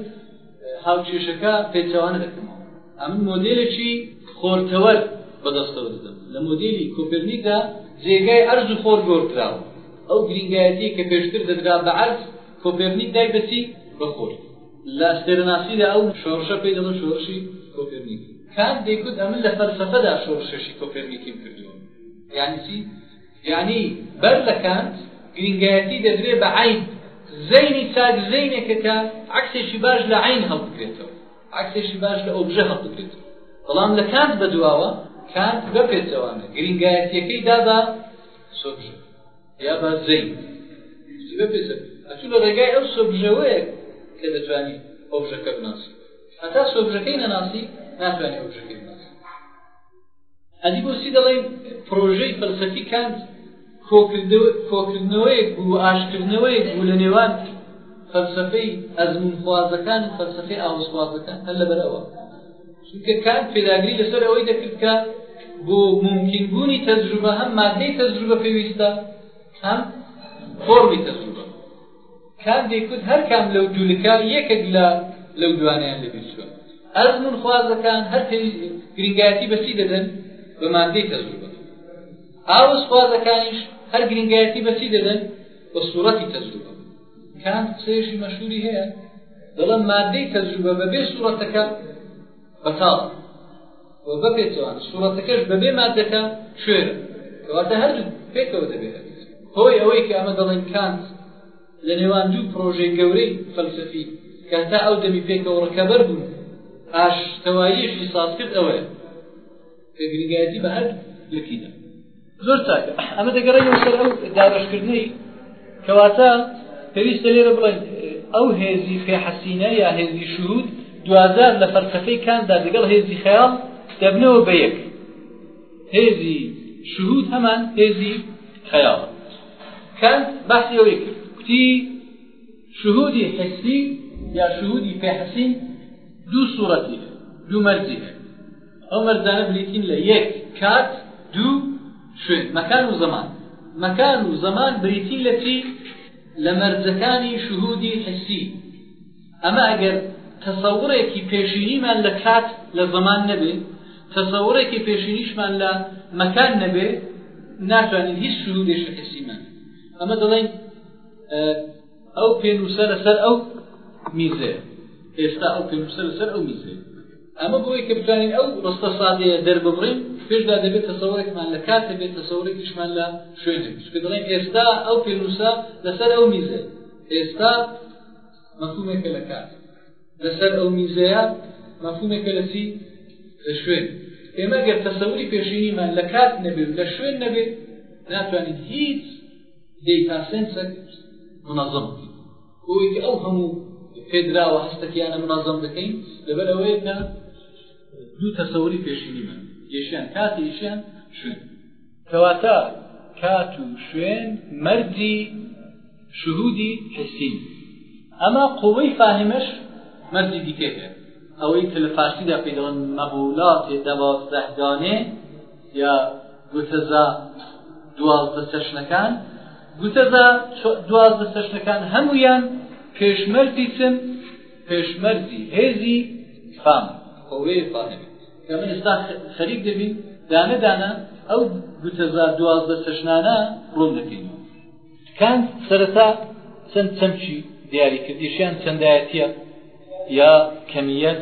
هاوکێشەکە پێچەوانە دەکەمەوە ئەمن مۆدلێکی خۆرتەوەر بەدەستەوە دەدەم لە مۆدلی کۆپرنیکدا جێگای ئەرز و خۆر گۆر کراوە ئەو گرنگایەتی کە پێشتر دەدرا بە عرز کۆپرنیک دای بەچی بەخۆر لە ئەستێرەناسیدا ئەو شۆڕشە پێی دەڵە شۆڕشی کۆپرنیک کات دەیکوت ئەمن لە فەلسەفەدا شۆڕشەشی کۆپرنیکیم کردووە یعنی چی یانی بەر لە کانت گرینگایەتی دەدرێ بە عەین، زەینی چاک زەینێکە کە عەکسێکی باش لە عەین هەڵبگرێتەوە، عەکسێکی باش لە ئۆبژە هەڵبگرێتەوە. بەڵام لە کانت بەدواوە، کانت بە پێچەوانە گرینگایەتییەکەی دا بە سۆبژە یا بە زەین. وتی بە پێچە ئەتوو لە ڕێگای ئەو سۆبژەوەیە کە دەتوانی ئۆبژەکە بناسی، هەتا سۆبژەکەی نەناسی ناتوانێت ئۆبژەکەی بناسی. ئەدی بۆچی دەڵێن پرۆژەی فەلسەفی کانت کۆکردنەوەیەک بوو و ئاشکردنەوەیەک بوو لە نێوان فەلسەفەی ئەزمونخوازەکان و فەلسەفەی ئاوسخوازەکان هەر لەبەر ئەوە چونکە کانت پێداگری لەسەر ئەوەی دەکرد کە بۆ ممکن بوونی تەجروبە هەم مادەی تەجروبە پێویستە هەم فۆرمی تەجروبە کان دەیکوت هەر کام لەو دوو لکە یەکێک لە لەو دووانەیان لەبیر چووە. ئەزموونخوازەکان هەر پێویست گرینگایەتی بە چی دەدەن؟ بە ماددەی تەجروبە. ئاوەزخوازەکانیش هەر گرینگایەتی بە چی دەدەن؟ بە سووڕەتی تەجروبە. کانت قسەیەکی مەشهووری هەیە دەڵێ ماددەی تەجروبە بەبێ سووڕەتەکە بەتاڵە و بە پێچەوانە سوڕەتەکەش بەبێ مادەکە کوێرە کەواتە هەردوو پێکەوە دەبێت هۆی ئەوەی کە ئەمە دەڵێن کانت لە نێوان دوو پرۆژەی گەورەی فەلسەفی کە هەتا ئەو دەمی پێکەوە ڕکەبەر بوون ئاش تەواییشی ساز کرد ئەوەیە کە گرنگایەتی بە هەر لەکیدا زۆر چاک ئەمە دەگەڕێتەوە سەر ئەو دابەشکردنەی کەواتە پێویستە لێرە بڵێن ئەو هێزی فێحەسینە یا هێزی شوود دوجار لە فەلسفەی کاندا دەگەڵ هێزی خەیاڵ دەبنەوە بە یەک هێزی شوود هەمان هێزی خەیاڵ کانت باسی ئەوەی کرد کوتی شهودی حسی یا شهودی فێحەسین دوو سوورەتی دوو مەرجی ئەو مەرجانە بریتین لە، یەک، کات، دوو، شوێن، مەکان و زەمان. مەکان و زەمان بریتین لە چی؟ لە مەرجەکانی شهودی حسی. ئەمە ئەگەر تەسەوڕێکی پێشینیمان لە کات، لە زەمان نەبێ، تەسەوڕێکی پێشینیشمان لە مەکان نەبێ، ناتوانین هیچ شهودێکی حسیمان هەبێ. ئەمە دەڵێن ئەو پێنووسە لەسەر ئەو میزەیە. ئێستا ئەو پێنووسە لەسەر ئەو میزەیە. ئەمە بۆیە کە بتوانین ئەو ڕستە سادەیە دەرببڕین پێشدا دەبێت تەسەوەرێکمان لە کات دەبێت تەسەوەرێکیشمان لە شوێنێک چکە دەڵێن ئێستا ئەو پێنووسە لەسەر ئەو میزێ ئێستا مەفهومێکە لە کات لەسەر ئەو میزەیە مەفهومێکە لە چی لە شوێن ئێمە گەر تەسەوری پێشینیمان لە کات نەبێت لە شوێن نەبێت ناتوانین هیچ دیتا سنسەک منەظم بۆوەی کە ئەو هەموو پێدراوە هەستەکیانە منەزەم دەکەین لەبەر ئەوەیە کە دوو تەسەوری پێشینیمان یەکیان کاتی یەکیان شوێن کەواتە کات و شوێن مەرجی شهودی حسین ئەما قوەی فاهمەش مەرجی دیکە هەیە ئەوەی کە لە فارسیدا پێی دەڵێن مەغولاتێ دەوازدەهگانێ یا گوتەزا دوازدە چەشنەکان گوتەزا دوازدە چەشنەکان هەموویان پێشمەرجی چن پێشمەرجی هێزی فام ئەوەی فاهێن ئەمە ئێستا خەریک دەبین دانە دانە ئەو گوتەزا دوازدە چەشنانە ڕوون دەکەین کان سەرەتا چەند چەمچی دیاریکردیشیان چەندایەتە یا کەمیت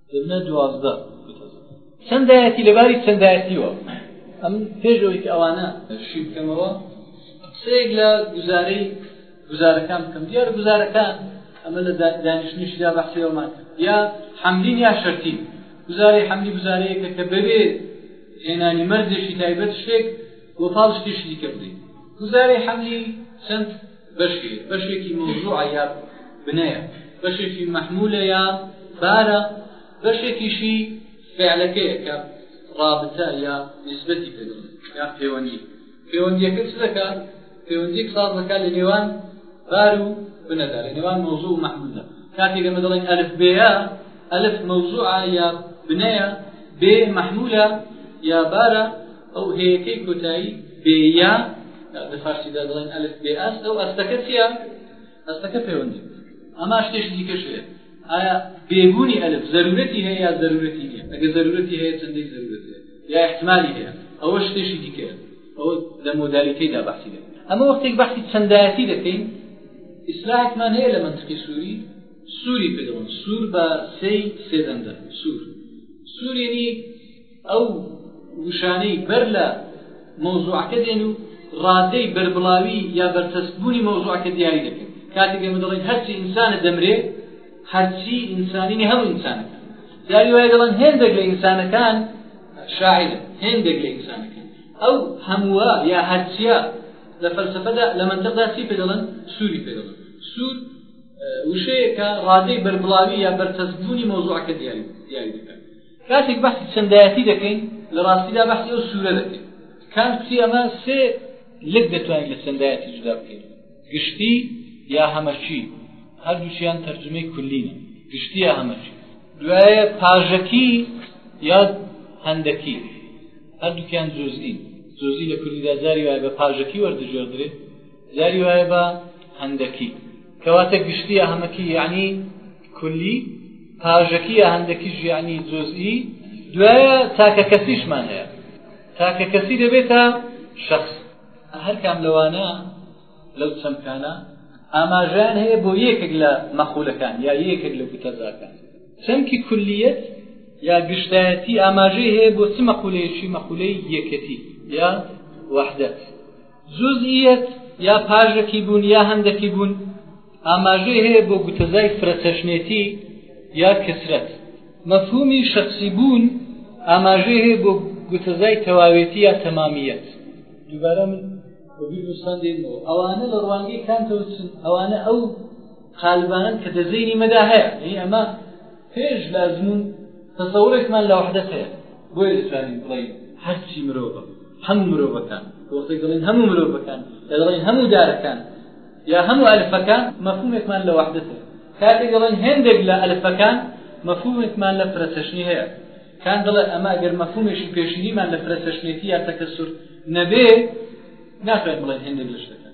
دەبنە دوازدە بتەس. چەندایەتی لەباری چەندایەتیوە ئەم پێش ئەوەی کە ئەوانە شی بکەمەوە قسەیەک لە گوزارەی گوزارەکان بکەم دیارە گوزارەکان ئەمە لە دانیشتنیشدا بەحسی ئەومان یا حەملین یا شەرتین گوزارەی حەملی گوزارەیەکە کە بەبێ هێنانی مەرجێکی تایبەت شتێک و پاڵشتیش دیکە بدەین گوزارەی حەملی چەند بەشێ بەشێکی مەوزوعە یا بنەیە بەشێکی مەحمولە یا بارە بەشێکیشی فعلەکەیە کە ڕابتە یا نسبەتی پێ یا پەیوەندی پەیوەندیەکە چ دەکە پەیوەندیەک ساز دەکات لە نێوان بار و بنەدا لە نێوان مەوزوع و مەحمولە کاتێک ئەمە دەڵێن ئەلف بێە ئەلف مەوزوعە یا بنەیە بێ مەحمولە یا بارە ئەو هێیەکەی کۆتایی بێ یا لە فارسیدا دەڵێن ئەلف بێ ئەست ئەو ئەستەکە چییە؟ ئەستەکە پەیوەندی ئەما شتێکی دیکەش هەیە ئایا بێبوونی ئەلف زەرورەتی هەیە یا زەرورەتی نیە ئەگە زەرورەتی هەیە چەندەی زەرورەت هەیە یا احتمالی هەیە ئەوە شتێکی دیکەیە ئەوە لە مۆدالیتەیدا بەحسی دەکەین ئەمە وەختێک بەحسی چەندایەتی دەکەین ئیسلاحێکمان هەیە لە منتقی سووری سووری پێدەڵن سوور بە سێی سێدەندە سوور سوورێنی ئەو وشانەی بەر لە مەوزوعەکە دێن و ڕادەی بەربڵاوی یا بەرتەسک بوونی مەوزوعەکە دیاری دەکەن. کاتێک ئێمە دەڵێین هەرچی ئینسانە دەمرێ، هەرچی ئینسانی نی هەموو ئینسانەکان. جاری وایە دەڵێن هێندێک لە ئینسانەکان شاعرە، هێندێک لە ئینسانەکان. ئەو هەمووە یا هەرچیە لە فەلسفەدا لە منتقدا چی پێ دەڵێن؟ سووری پێ دەڵێن. سوور وشەیەکە ڕادەی بەربڵاوی یا بەرتەسک بوونی مەوزوعەکە دیاری دیاری دەکات. کاتێک بەحسی چەندایەتی دەکەین لە ڕاستیدا بەحسی ئەو سوورە دەکەین. کانت کوتی ئەمە سێ لک دەتوانین لە چەندایەتی جودا بکەین، گشتی یا هەمەچی، هەردووکیان تەرجومەی کولین، گشتی یا هەمەچی. دوایە پاژەکی یا هەندەکی، هەردووکیان جوزئین، جوزئی لە کوردیدا جاری وایە بە پاژەکی وەردەگێڕدرێ، جاری وایە بە هەندەکی کەواتە گشتی یا هەمەکی یعنی کولی پاژەکی یا هەندەکی ژیانی جزئی دوایە تاکە کەسیشمان هەیە تاکە کەسی دەبێتە شخص هەر کام لەوانە لەو چەمکانە ئاماژیان هەیە بۆ یەکێک لە مەخولەکان یا یەکێک لە گوتەزاکان چەمکی کولیت یا گشتایەتی ئاماژەی هەیە بۆ چ مەخولەیەکی مەخولەی یەکەتی یا وحدەت جزئیەت یا پاژەکی بوون یا هەندەکی بوون ئاماژەی هەیە بۆ گوتەزای فرەچەشنێتی یا کەسرەت مەفهومی شخصی بوون ئاماژەی هەیە بۆ گوتەزای تەواوێتی یا تەمامیەت دووبارە من بەبیرستاندێنەوە ئەوانە لە ڕوانگەی کانتەوە چن ئەوانە ئەو قالبانن کە دەزەینی مەدا هەیە ئەمە پێش لازم و تەسەورێکمان لە وەحدەت هەیە بۆیە دەتوانین بڵێین هەرچی مرۆڤە هەموو مرۆڤەکان وەختێک دەڵێن هەموو مرۆڤەکان لە دەڵێن هەموو دارەکان یا هەموو ئەلفەکان مەفهومێکمان لە وەحدەت هەیە کاتێک دەڵێن هێندێک لە ئەلفەکان مەفهومێکمان لە فرەچەشنی هەیە کان دەڵێ ئەمە ئەگەر مەفهومێکی پێشینیمان لە فرەچەشنێتی یا تەکەسور نەبێ ناتوانین بڵێن هێندێک لە شتەکان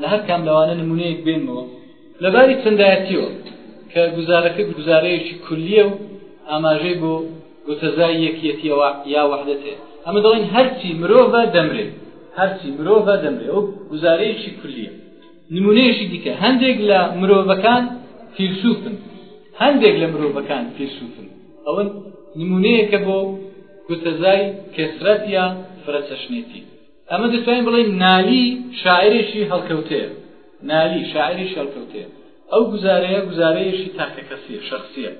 لە هەر کام لەوانە نموونەیەک بێنمەوە لە باری چەندایەتییەوە کە گوزارەکە گوزارەیەکی کولییە و ئاماژەی بۆ گوتەزای یەکیەتییە وە یا وەحدەت هەیە. ئەمە دەڵێن هەرچی مرۆڤە دەمرێ. هەرچی مرۆڤە دەمرێ ئەوە گوزارەیەکی کولییە. نموونەیەکی دیکە، هەندێک لە مرۆڤەکان فیلسووفن. هەندێک لە مرۆڤەکان فیلسووفن. ئەوە نموونەیەکە بۆ گوتەزای کەسرەت یا فرەچەشنێتی. ئەمە دەتوانین بڵێین نالی شاعیرێکی هەڵکەوتەیە نالی شاعیری شەڵکەوتەیە ئەو گوزارەیە گوزارەیەشی تاکەکەسیە شخصیە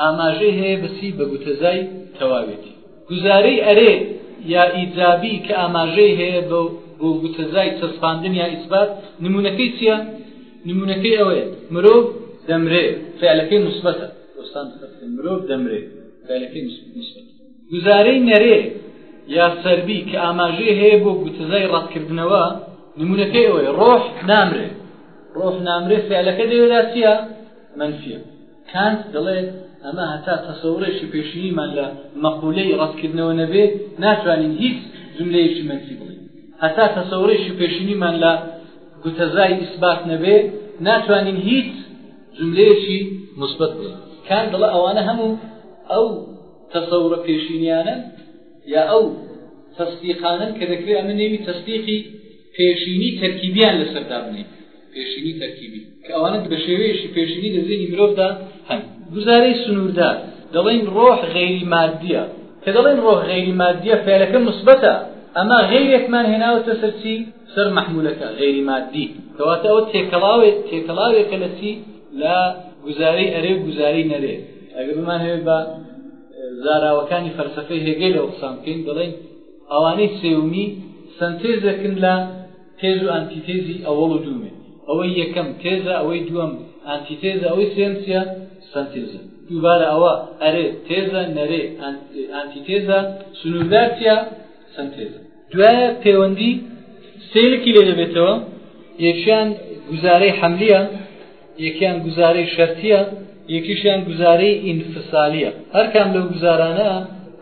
ئاماژەی هەیە بەسی بە گوتەزای تەواوێتی گوزارەی ئەرێ یا ئیجابی کە ئاماژەی هەیە بە بۆ گوتەزای چەسپاندن یا ئیسبات نمونونەکەی چییە؟ نمونونەکەی ئەوەیە مرۆڤ دەمرێ فعلەکەی مثبەتە دۆستان مرۆڤ دەمرێ فعلەکەی مثبەت گوزارەی نەرێ یا سەربی کە ئاماژەی هەیە بۆ گوتزای ڕەتکردنەوە نمونونەکەی ئەوەی ڕۆح نامرێ ڕۆح نامرێ فعلەکە دەوێدا چیە منفیە کانت دەڵێ ئەمە هەتا تەسەورێکی پێشینیمان لە مەقولەی ڕەتکردنەوە نەبێ ناتوانین هیچ جملەیەکی منفی بڵێ هەتا تەسەورێکی پێشینیمان لە گوتەزای ئیسبات نەبێ ناتوانین هیچ جوملەیەکی موسبەت بێت کان دەڵێ ئەوانە هەموو ئەو تەسەورە پێشینیانن یا ئەو تەسدیقانن کە دەکرێت ئەمە نێوی تەسدیقی پێشینی تەرکیبیان لەسەردا بنێت پێشینی تەرکیبی کە ئەوانە بە شێوەیەشی پێشینی لە زێنی مرۆڤدا هەن گوزارەی سنووردار دەڵێن ڕۆح غەیری مادیە کە دەڵێن ڕۆح غەیری مادیە فێلەکە مثبەتە ئەما غەیرێکمان هێناوەتە سەرچی سەر مەحمولەکە، غەیری مادی، کەواتە ئەوە تێکەڵاوێک تێکەڵاوێکە لە چی؟ لە گوزارەی ئەرێ و گوزارەی نەرێ. ئەگەر بمانەوێت بە زاراوەکانی فەلسەفەی هێگێل لەوە قسان بکەین، دەڵێن ئەوانەی سێومی سنتێز دەکن لە تێز و ئەنتیتێزی ئەوەڵ و دوومێ. ئەوەی یەکەم تێزە، ئەوەی دووەم ئەنتیتێزە، ئەوەی سێم چیە؟ سنتێزە. دووبارە ئەوە ئەرێ تێزە، نەرێ ئەنتیتێزە، سنووردار چیە؟ سەنتێزە. دوایە پێوەندی سێلکی لێ دەبێتەوە، یەکیان گوزارەی حەملییە، یەکیان گوزارەی شەرتییە، یەکیشیان گوزارەی ئینفسالییە. هەر کام لەو گوزارانە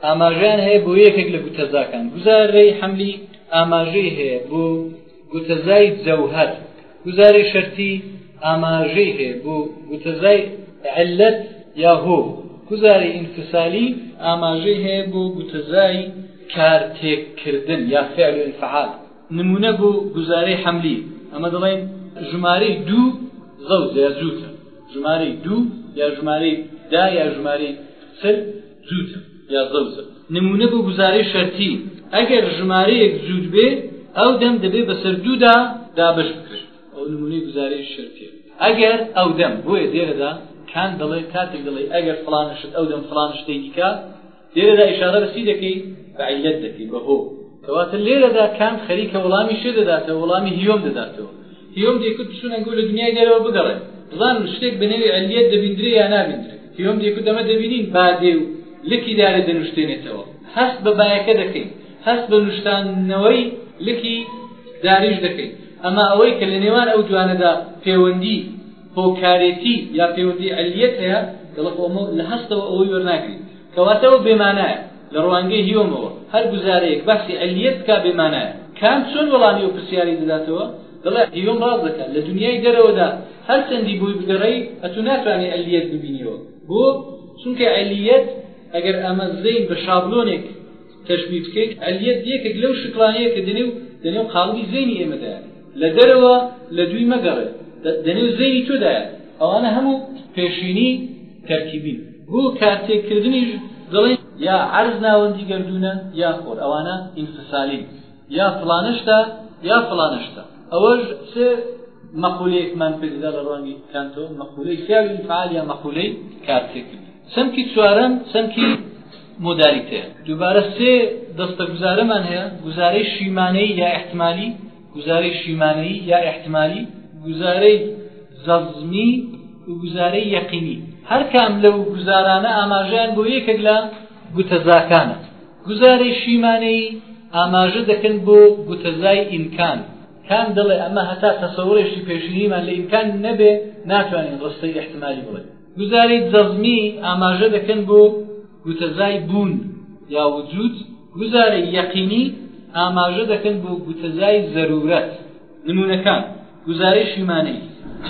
ئاماژەیان هەیە بۆ یەکێک لە گوتەزاکان. گوزارەی حەملی ئاماژەی هەیە بۆ. گوتەزای جەوهەر گوزاری شەرتی ئاماژەی هەیە بۆ گوتەزای علەت یا هۆ گوزاری ئینفسالی ئاماژەی هەیە بۆ گوتەزای کار تێک کردن یا فعل و انفعال نموونە بۆ گوزارەی حملی ئەمە دەڵێن ژمارەی دوو زەوجە یا جووتە ژمارەی دوو یا ژمارەی دا یا ژمارەی سل جووتە یا زەوجە. نموونە بۆ گوزارەی شەرتی، ئەگەر ژمارەیەک جووت بێ، ئەو دەم دەبێ بەسەر دوودا دابەش بکرێت. ئەو نموونەی گوزارەی شەرتییە. ئەگەر ئەو دەم، بۆیە لێرەدا کانت دەڵێ کاتێک دەڵێی ئەگەر فڵان شت، ئەو دەم فڵان شتەی دیکە، لێرەدا ئیشارە بە چی دەکەی؟ بە عیللەت دەکەی، بە هۆ. کەواتە لێرەدا کانت خەریکە وەڵامی شێ دەداتەوە، وەڵامی هیۆم دەداتەوە. هیۆم دێکوت پشوونە گوو لە دنیای دەرەوە بگەڕێ بزانن شتێک بە نێوی عەلیەت دەبیندرێ یا نابیندرێ هیۆم دێکوت ئەمە دەبینین بادێ و لکی دارێ دەنوشتێنێتەوە هەست بە بایەکە دەکەین هەست بە نوشتاندنەوەی لکی داریش دەکەین ئەما ئەوەی کە لە نێوان ئەو دوانەدا پێوەندی هۆکارێتی یا پێوەندی عەلیەت هەیە دڵەخۆمە لە هەستەوە ئەوەی وەرناگرین کەواتەوە بێمانایە لە ڕوانگەی هیۆمەوە هەر گوزارەیەک باسی عەلیەت بکا بێ مانایە. کانت چۆن وەڵامی ئەو پرسیارەی دەداتەوە؟ دەڵێ هیۆم ڕاست دەکا، لە دونیای دەرەوەدا هەر چەندی بۆی بگەڕێی ئەتوو ناتوانی عەلیەت ببینیەوە. بۆ؟ چونکە عەلیەت ئەگەر ئەمە زەین بە شابلۆنێک تەشبیه بکەین، عەلیەت یەکێک لەو شکڵانەیە کە دەنێو دەنێو قاڵبی زەینی ئێمەدایە. لە دەرەوە لە دووی مەگەڕێ. دەنێو زەینی تۆدایە. ئەوانە هەموو پێشینی. تەرکیبی بۆ کارتێکردنیش دەڵێن یا عەرز ناوەندی گەردوونە یا خۆر ئەوانە ئینفسالین یا فڵانە شتە یا فڵانە شتە ئەوەش چ مەقولەیەکمان پێ دەدا لە ڕوانگی کانتۆ مەقولەی فعل انفعال یا مەقولەی کارتێکردن چەمکی چوارەم چەمکی مۆدالیتەیە دووبارە سێ دەستە گوزارەمان هەیە گوزارەی شیمانەیی یا ئیحتمالی گوزارەی شیمانەیی یا ئیحتمالی، گوزارەی جەزمی و گوزارەی یەقینی، هەر کام لەو گوزارانە ئاماژەیان بۆ یەکێک لە گوتەزاکانە. گوزارەی شیمانەیی ئاماژە دەکەن بۆ گوتەزای ئیمکان، کانت دەڵێ ئەمە هەتا تەسەورێکی پێشینیمان لە ئیمکان نەبێ ناتوانین ڕستەی ئیحتمالی بڵێین. گوزارەی جەزمی ئاماژە دەکەن بۆ. گوتەزای بوون یا وجود، گوزارەی یەقینی ئاماژە دەکەن بۆ گوتەزای زەروورەت. نموونەکان، گوزارەی شیمانەیی.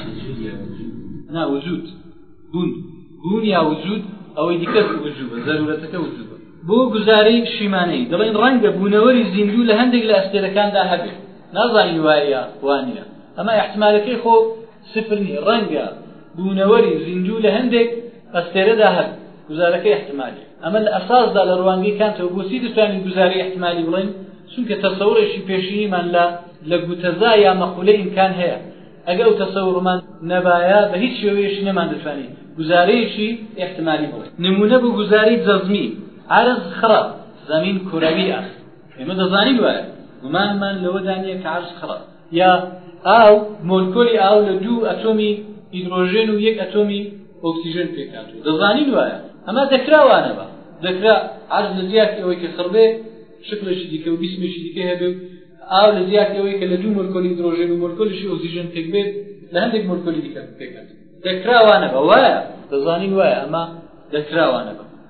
وجود یا وجوب؟ نا، وجود، بوون. بوون یا وجود، ئەوەی دیکە وجوبە، زەروورەتەکە وجوبە. بۆ گوزارەی شیمانەیی، دەڵێن ڕەنگە بوونەوەری زیندوو لە هەندێک لە ئەستێرەکاندا هەبێت، نازانین وایە یا وانییە، ئەما ئیحتیمالەکەی خۆ، سفر نییە، ڕەنگە بوونەوەری زیندوو لە هەندێک ئەستێرەدا هەبێت، گوزارەکە ئیحتیمالییە. ئەمە لە ئەساسدا لە ڕوانگەی کانتەوە بۆچی دەتوانین گوزارەی ئیحتیمالی بڵێین؟ چونکە تەسەوڕێکی پێشینیمان لە لە گوتەزا یا مەقولەی ئیمکان هەیە، ئەگە ئەو تەسەوڕمان نەبایە بە هیچ شێوەیەکی نەماندەتوانی گوزارەیەکی ئیحتیمالی بڵێین. نموونە بۆ گوزارەی جەزمی، عەرز خڕە، زەمین کروی است. ئێمە دەزانین وایە، گومانمان لەوەدا نییە کە عەرز خڕە. یا ئاو، مۆلکۆلی ئاو لە دوو ئەتۆمی هیدرۆژێن و یەک ئەتۆمی ئۆکسیژێن پێکهاتووە. دەزانین وایە. ئەمە دەکرا وا نەبا. دەکرا عەرز لە جیاتی ئەوەی کە خڕ بێ، شکڵێکی دیکە و بیسمێکی دیکەی هەبێ و ئاو لە جیاتی ئەوەی کە لە دوو مۆلکۆلی هیدرۆژێن و مۆلکۆلیشی ئۆکسیژێن پێک بێت، لە هەندێک مۆلکۆلی دیکە پێک هاتوو. دەکرا وا نەبا. وایە. دەزانین وایە. ئەمە دەکرا وا نەبا.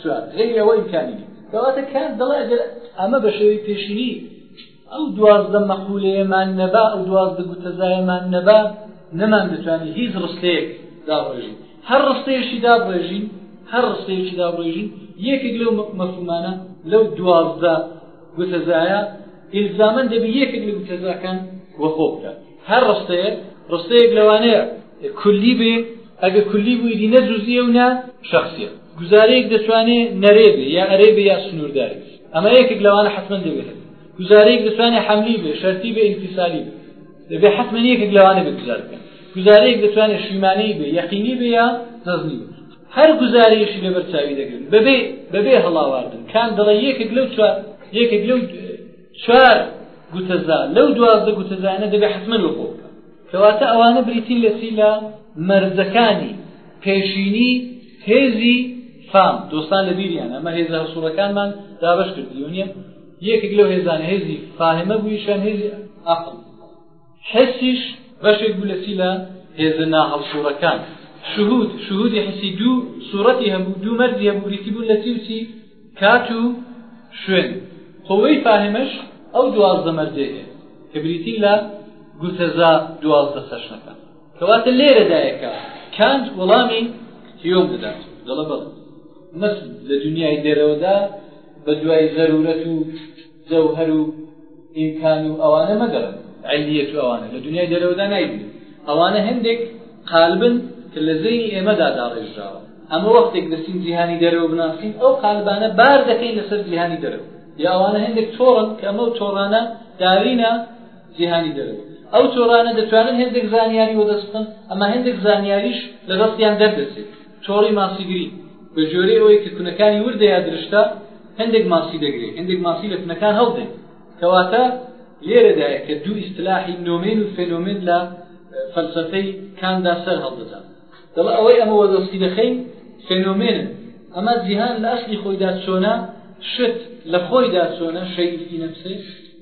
چوار، غەیری ئەوە ئیمکانی نیە. کەواتە کانت دەڵێ ئەگەر ئەمە بە شێوەی پێشینی ئەو دوازدە مەقولەیەمان نەبا، ئەو دوازدە گوتەزایەمان نەبا، نەمان دەتوانی هیچ ڕستەیەک دابڕێژین. هەر ڕستەیەشی دابڕێژین، هەر ڕستەیەکی دابڕێژین، یەکێک لەو مەفهومانە، لەو دوازدە گوتەزایە، ئیلزامەن دەبێ یەکێک لە گوتەزاکان وەخۆ بکات. هەر ڕستەیە ڕستەیەک لەوانەیە کولی بێ ئەگە کولی بوویدی نە جوزیە و نە شخصیە گوزارەیەک دەتوانێ نەرێ بێ یا ئەرێ بێ یا سنووردار ئەمە یەکێک لەوانە حتمما دەبێت گوزارەیەک دەتوانێت حملی بێ شەرتی بێ ئینتیسالی بێ دەبێت حتمما یەکێک لەوانە بێ گوزار بکەن گوزارەیەک دەتوانێت شیمانەی بێ یەقینی بێ یا دەزنی بێ هەر گوزارەیەشی لەبەر چاوی دەگرن بەبێ بەبێ هەڵاواردن کان دەڵێ یەکێک لەو چوار یەکێک لەو چوار گوتەزا لەو دوازدە گوتەزانە دەبێت حتممە وەکۆ بکە کەواتە ئەوانە بریتین لە چی لە مەرزەکانی پێشینی هێزی فام دۆستان لە بیریان ئەمە هێزە هەسوڵەکانمان دابش کردیو نیە یەکێک لەو هێزان هێزی فاهمە بوویشان هێزی ئەقل حسیش بەشێک بوو لە چی لە هێزە ناهەڵسوڕەکان شهود شهودی حسی دوو سوورەتی هەبوو دوو مەرزی هەبوو بریتی بوو لە چی و چی کات و شوێن، قوەی فاهمەش ئەو دوازدە مەرجەی هەیە کە بریتین لە گوتەزا دوازدە چەشنەکە. کەواتە لێرەدایە کە کانت وەڵامی هیۆم دەدات و دەڵێ بەڵێ مەسن لە دونیای دەرەوەدا بە دوای زەرورەت و جەوهەر و ئیمکان و ئەوانە مەگەڕێ، عەلیەت و ئەوانە لە دونیای دەرەوەدا نایبینی، ئەوانە هێندێک قالبن کە لە زەینی ئێمەدا داڕێژراوە، ئەمە وەختێک دەچین جیهانی دەرەوە بناسین ئەو قالبانە بار دەکەین لەسەر جیهانی دەرەوە، یا ئەوانە هێندێک تۆڕن کە ئەمەو تۆڕانە داوینە جیهانی دەرەوە، ئەو تۆڕانە دەتوانن هێندێک زانیاری وەدەست بخەن، ئەمە هێندێک زانیاریش لە دەستیان دەردەچێت. تۆڕی ماسیگری، بە گوێرەی ئەوەی کە کونەکانی وردە یا درشتە، هەندێک ماسی دەگرێ، هەندێک ماسی لە کونەکان هەڵدێ. کەواتە لێرەدایە کە دوو ئیستلاحی نۆمین و فێنۆمێن لە فەلسەفەی کاندا سەر هەڵدەدەن. دەڵێ ئەوەی ئەمە وەدەستی دەخەین فێنۆمێنن. ئەمە جیهان لە ئەسڵی خۆیدا چۆنە، شت لە خۆیدا چۆنە، شەیء فی نەفسه.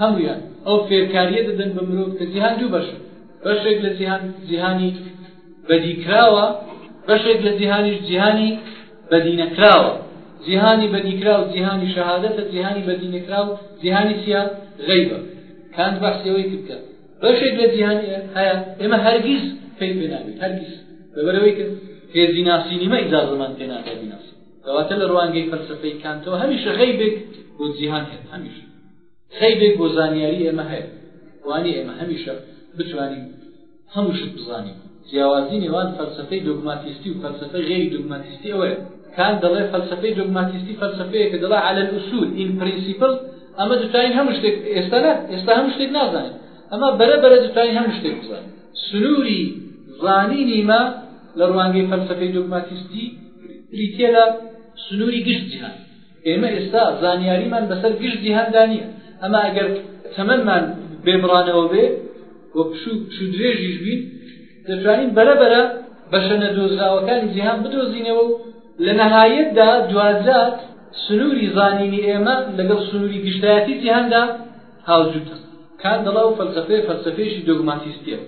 هەموویان ئەو فێرکارییە دەدەن بە مرۆڤ کە جیهان دوو بەشە، بەشێک لە جیهان جیهانی بەدیکراوە، بەشێک لە جیهانیش جیهانی بەدینەکراوە. جیهانی بەدیکراو جیهانی شەهادەتە، جیهانی بەدینەکراو جیهانی چییە؟ غەیبە. کانت بەحسی ئەوەی کرد کە بەشێک لە جیهانی هەیە ئێمە هەرگیز پێی پێ نابین، هەرگیز لەبەرەوەی کرد هێزی ناسینیمە ئیجازەمان پێ نادا بیناسین. کەواتە لە ڕوانگەی فەلسەفەی کانتەوە هەمیشە غەیبێک بۆ جیهان هەیە هەمیشە. عەیبێک بۆ زانیاری ئێمە هەیە، وانیە ئێمە هەمیشە بتوانین هەموو شت بزانین. جیاوازی نێوان فەلسەفەی دۆگماتیستی و فەلسەفەی غەیری دۆگماتیستی ئەوەیە، کانت دەڵێ فەلسەفەی دۆگماتیستی فەلسەفەیە کە دەڵێ علی الاصول ان principle ئەمە دەتوانین هەموو شتێک ئێستا نا، ئێستا هەموو شتێک نازانین، ئەما بەرە بەرە دەتوانین هەموو شتێک بزانین. سنووری زانینی مە لە ڕوانگەی فەلسەفەی دۆگماتیستی بریتیە لە سنووری گشت جیهان. ئێمە ئێستا زانیاریمان بەسەر گشت جیهاندا نییە، ئەما ئەگەر تەمەنمان بێ بڕانەوە بێ و پشوو پشوو درێژیش بین، دەتوانین بەرە بەرە بەشە نەدۆزراوەکانی جیهان بدۆزینەوە و لە نەهایەتدا دواجار سنووری زانینی ئێمە لەگەڵ سنووری گشتایەتی جیهاندا هاوجووتە. کاندڵ ئەو فەلسەفەیە فەلسەفەیەکی دۆگماتیستییە.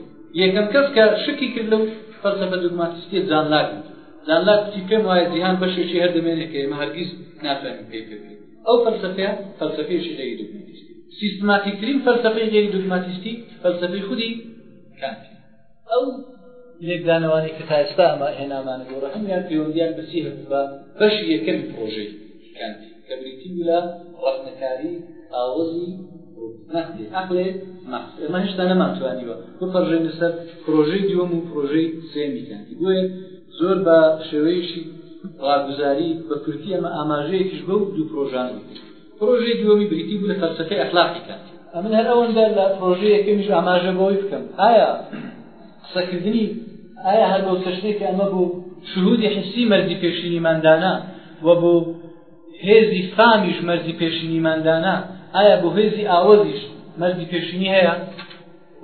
یەکەم کەس کە شکی کرد لەو فەلسەفە دۆگماتیستییە جان لاک بوو. لانلا کوتی پێم وایە جیهان بەشێکی هەر دەمێنێ کە ئێمە هەرگیز ناتوانین پێی پێ بگەین. ئەو فەلسەفەیە فەلسەفەیەکی غەیری دوگماتیستی، سیستماتیکترین فەلسەفەی غەیری دوگماتیستی فەلسەفەی خودی کانتە. ئەو لێکدانەوانەی کە تا ئێستا ئەمە هێنامانە گۆڕەکەم یان پەیوەندییان بە چی هەبوو بە بەشی یەکەمی پڕۆژەی کانتی؟ کە بریتی بوو لە ڕەخنەکاری ئاوەزی مەهدی عەقلێ مەحس ئێمە هێشتا نەمانتوانیوە بپەڕژێنە سەر پرۆژەی دووەم و پرۆژەی سێمی کاندی بۆیە زۆر بە شێوەیەشی ڕاگوزاری بە کورتی ئەمە ئاماژەیەکیش بەو دوو پرۆژانە بکرێت پرۆژەی دووەمی بریتی بوو لە فەلسەفەی ئەخلاقی کاندی ئەمن هەر ئەوەندە لە پرۆژەی یەکەمیش ئاماژە بەوەی بکەم ئایا قسەکردنی ئایا هەر بۆ چەشنێک ئەمە بوو شهودی حسی مەرزی پێشینیماندانە وە بۆ هێزی سامیش مەرزی پێشینیمان دانا ئایا بۆ هێزی ئاوەزیش مەرزی پێشینی هەیە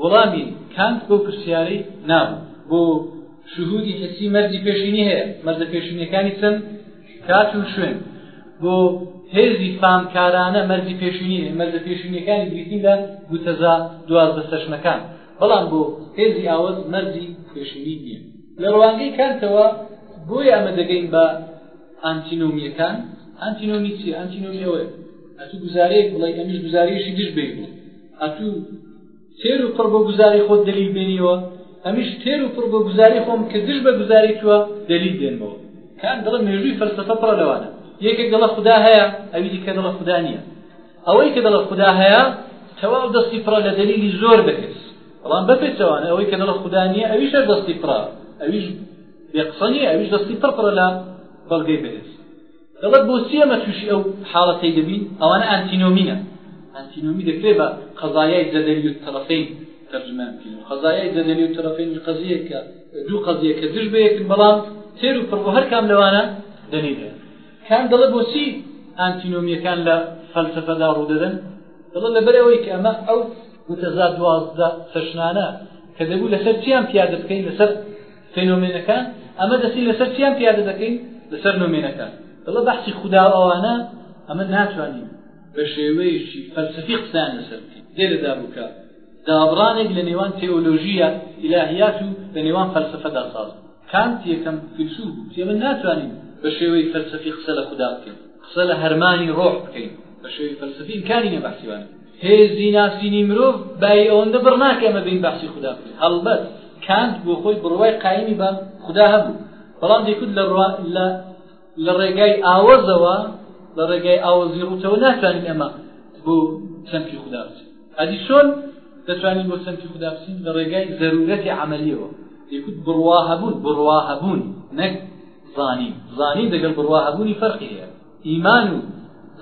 وەڵامی کانت بۆ پرسیارەی نابوو بۆ شهودی حسی مەرزی پێشینی هەیە مەرزە پێشینەکانی چەن کات و شوێن بۆ هێزی فامکارانە مەرزی پێشینی هەیە مەرزە پێشینەکانی بریتین لە گوتەزا دوازدە سەشنەکان بەڵام بۆ هێزی ئاوەز مەرزی پێشینی نییە لە ڕوانگەی کانتەوە بۆیە ئەمە دەگەین بە ئانتینۆمییەکان، ئانتینۆمی چییە؟ ئانتینۆمی ئەوەیە ئەتوو گوزارەیەک بڵێی ئەمیش گوزارەیەکی دژ بەی بڵێ، ئەتوو تێر و پڕ بۆ گوزارەی خۆت دەلیل بێنیەوە ئەمیش تێر و پڕ بۆ گوزارەی خۆم کە دژ بە گوزارەی تووە دەلیل بێنمەوە. کانت دەڵێ مێژووی فەلسەفە پڕە لەوانە، یەکێک دەڵێ خودا هەیە ئەوی دیکە دەڵێ خودا نییە، ئەوەی کە دەڵێ خودا هەیە تەواو دەستی پڕە لە دەلیلی زۆر بەهێز، بەڵام بەپێچەوانە ئەوەی کە لەڵە خودا نییە ئەویش هەر دەستی پڕە ئەویش بێ قسە نییە ئەویش دەستی پڕ پڕە لە بەڵگەی بەهێز دەڵێت بۆچی ئەمە تووشی ئەو حاڵەتەی دەبین ئەوانە ئەنتینۆمینە ئەنتینۆمی دەکرێت بە قەزایای جەدەلی و تەرەفین تەرجمان بکەین قەزایای جەدەلی و تەرەفین قەزیە کە دوو قەزیە کە دژ بەیەکن بەڵام تێر و پڕ بۆ هەر کام لەوانە دەلیلە کانت دەڵێت بۆچی ئانتینۆمییەکان لە فەلسەفەدا ڕوودەدەن؟ دەڵێت لەبەرئەوەی کە ئەمە ئەو متضاد دوازدە چەشنانە کە دەبوو لەسەر چیان پیادە بکەین لەسەر فێنۆمێنەکان، ئەمە دەچین لەسەر چیان پیادە دەکەین لەسەر نۆمێنەکان. دەڵێت بەحسی خودا و ئەوانە ئەمە ناتوانین بە شێوەیەکی فەلسەفی قسەیان لەسەر بکەین، لێرەدا بوو کە دابڕانێک لە نێوان تێئۆلۆژییە، ئیلاهیات، و لە نێوان فەلسەفەدا ساز بوو. کانت یەکەم فیلسوف بوو کە ئێمە ناتوانین بە شێوەی فەلسەفی قسە لە خودا بکەین، قسە لە هەرمانی ڕۆح بکەین، بە شێوەی فەلسەفی ئیمکانی نیە بەحسی وانە. هێزی ناسینی مرۆڤ بایی ئەوەندە بڕ ناکە ئێمە بێین بەحسی خودا بکەین. هەڵبەت کانت بۆ خۆی بڕوای قایمی بە خودا هەبوو، بەڵام دەیکوت لە لە ڕێگای ئاوەزەوە لە ڕێگای ئاوەزی ڕووتەوە ناتوانین ئەمە بۆ چەمکی خودا بچین ئەدی چۆن دەتوانین بۆ چەمکی خودا بچین لە ڕێگای زەرورەتی عملیەوە یکوت بڕوا هەبوون بڕوا هەبوون نەک زانین زانین دەگەڵ بڕوا هەبوونی فەرقی هەیە ئیمان و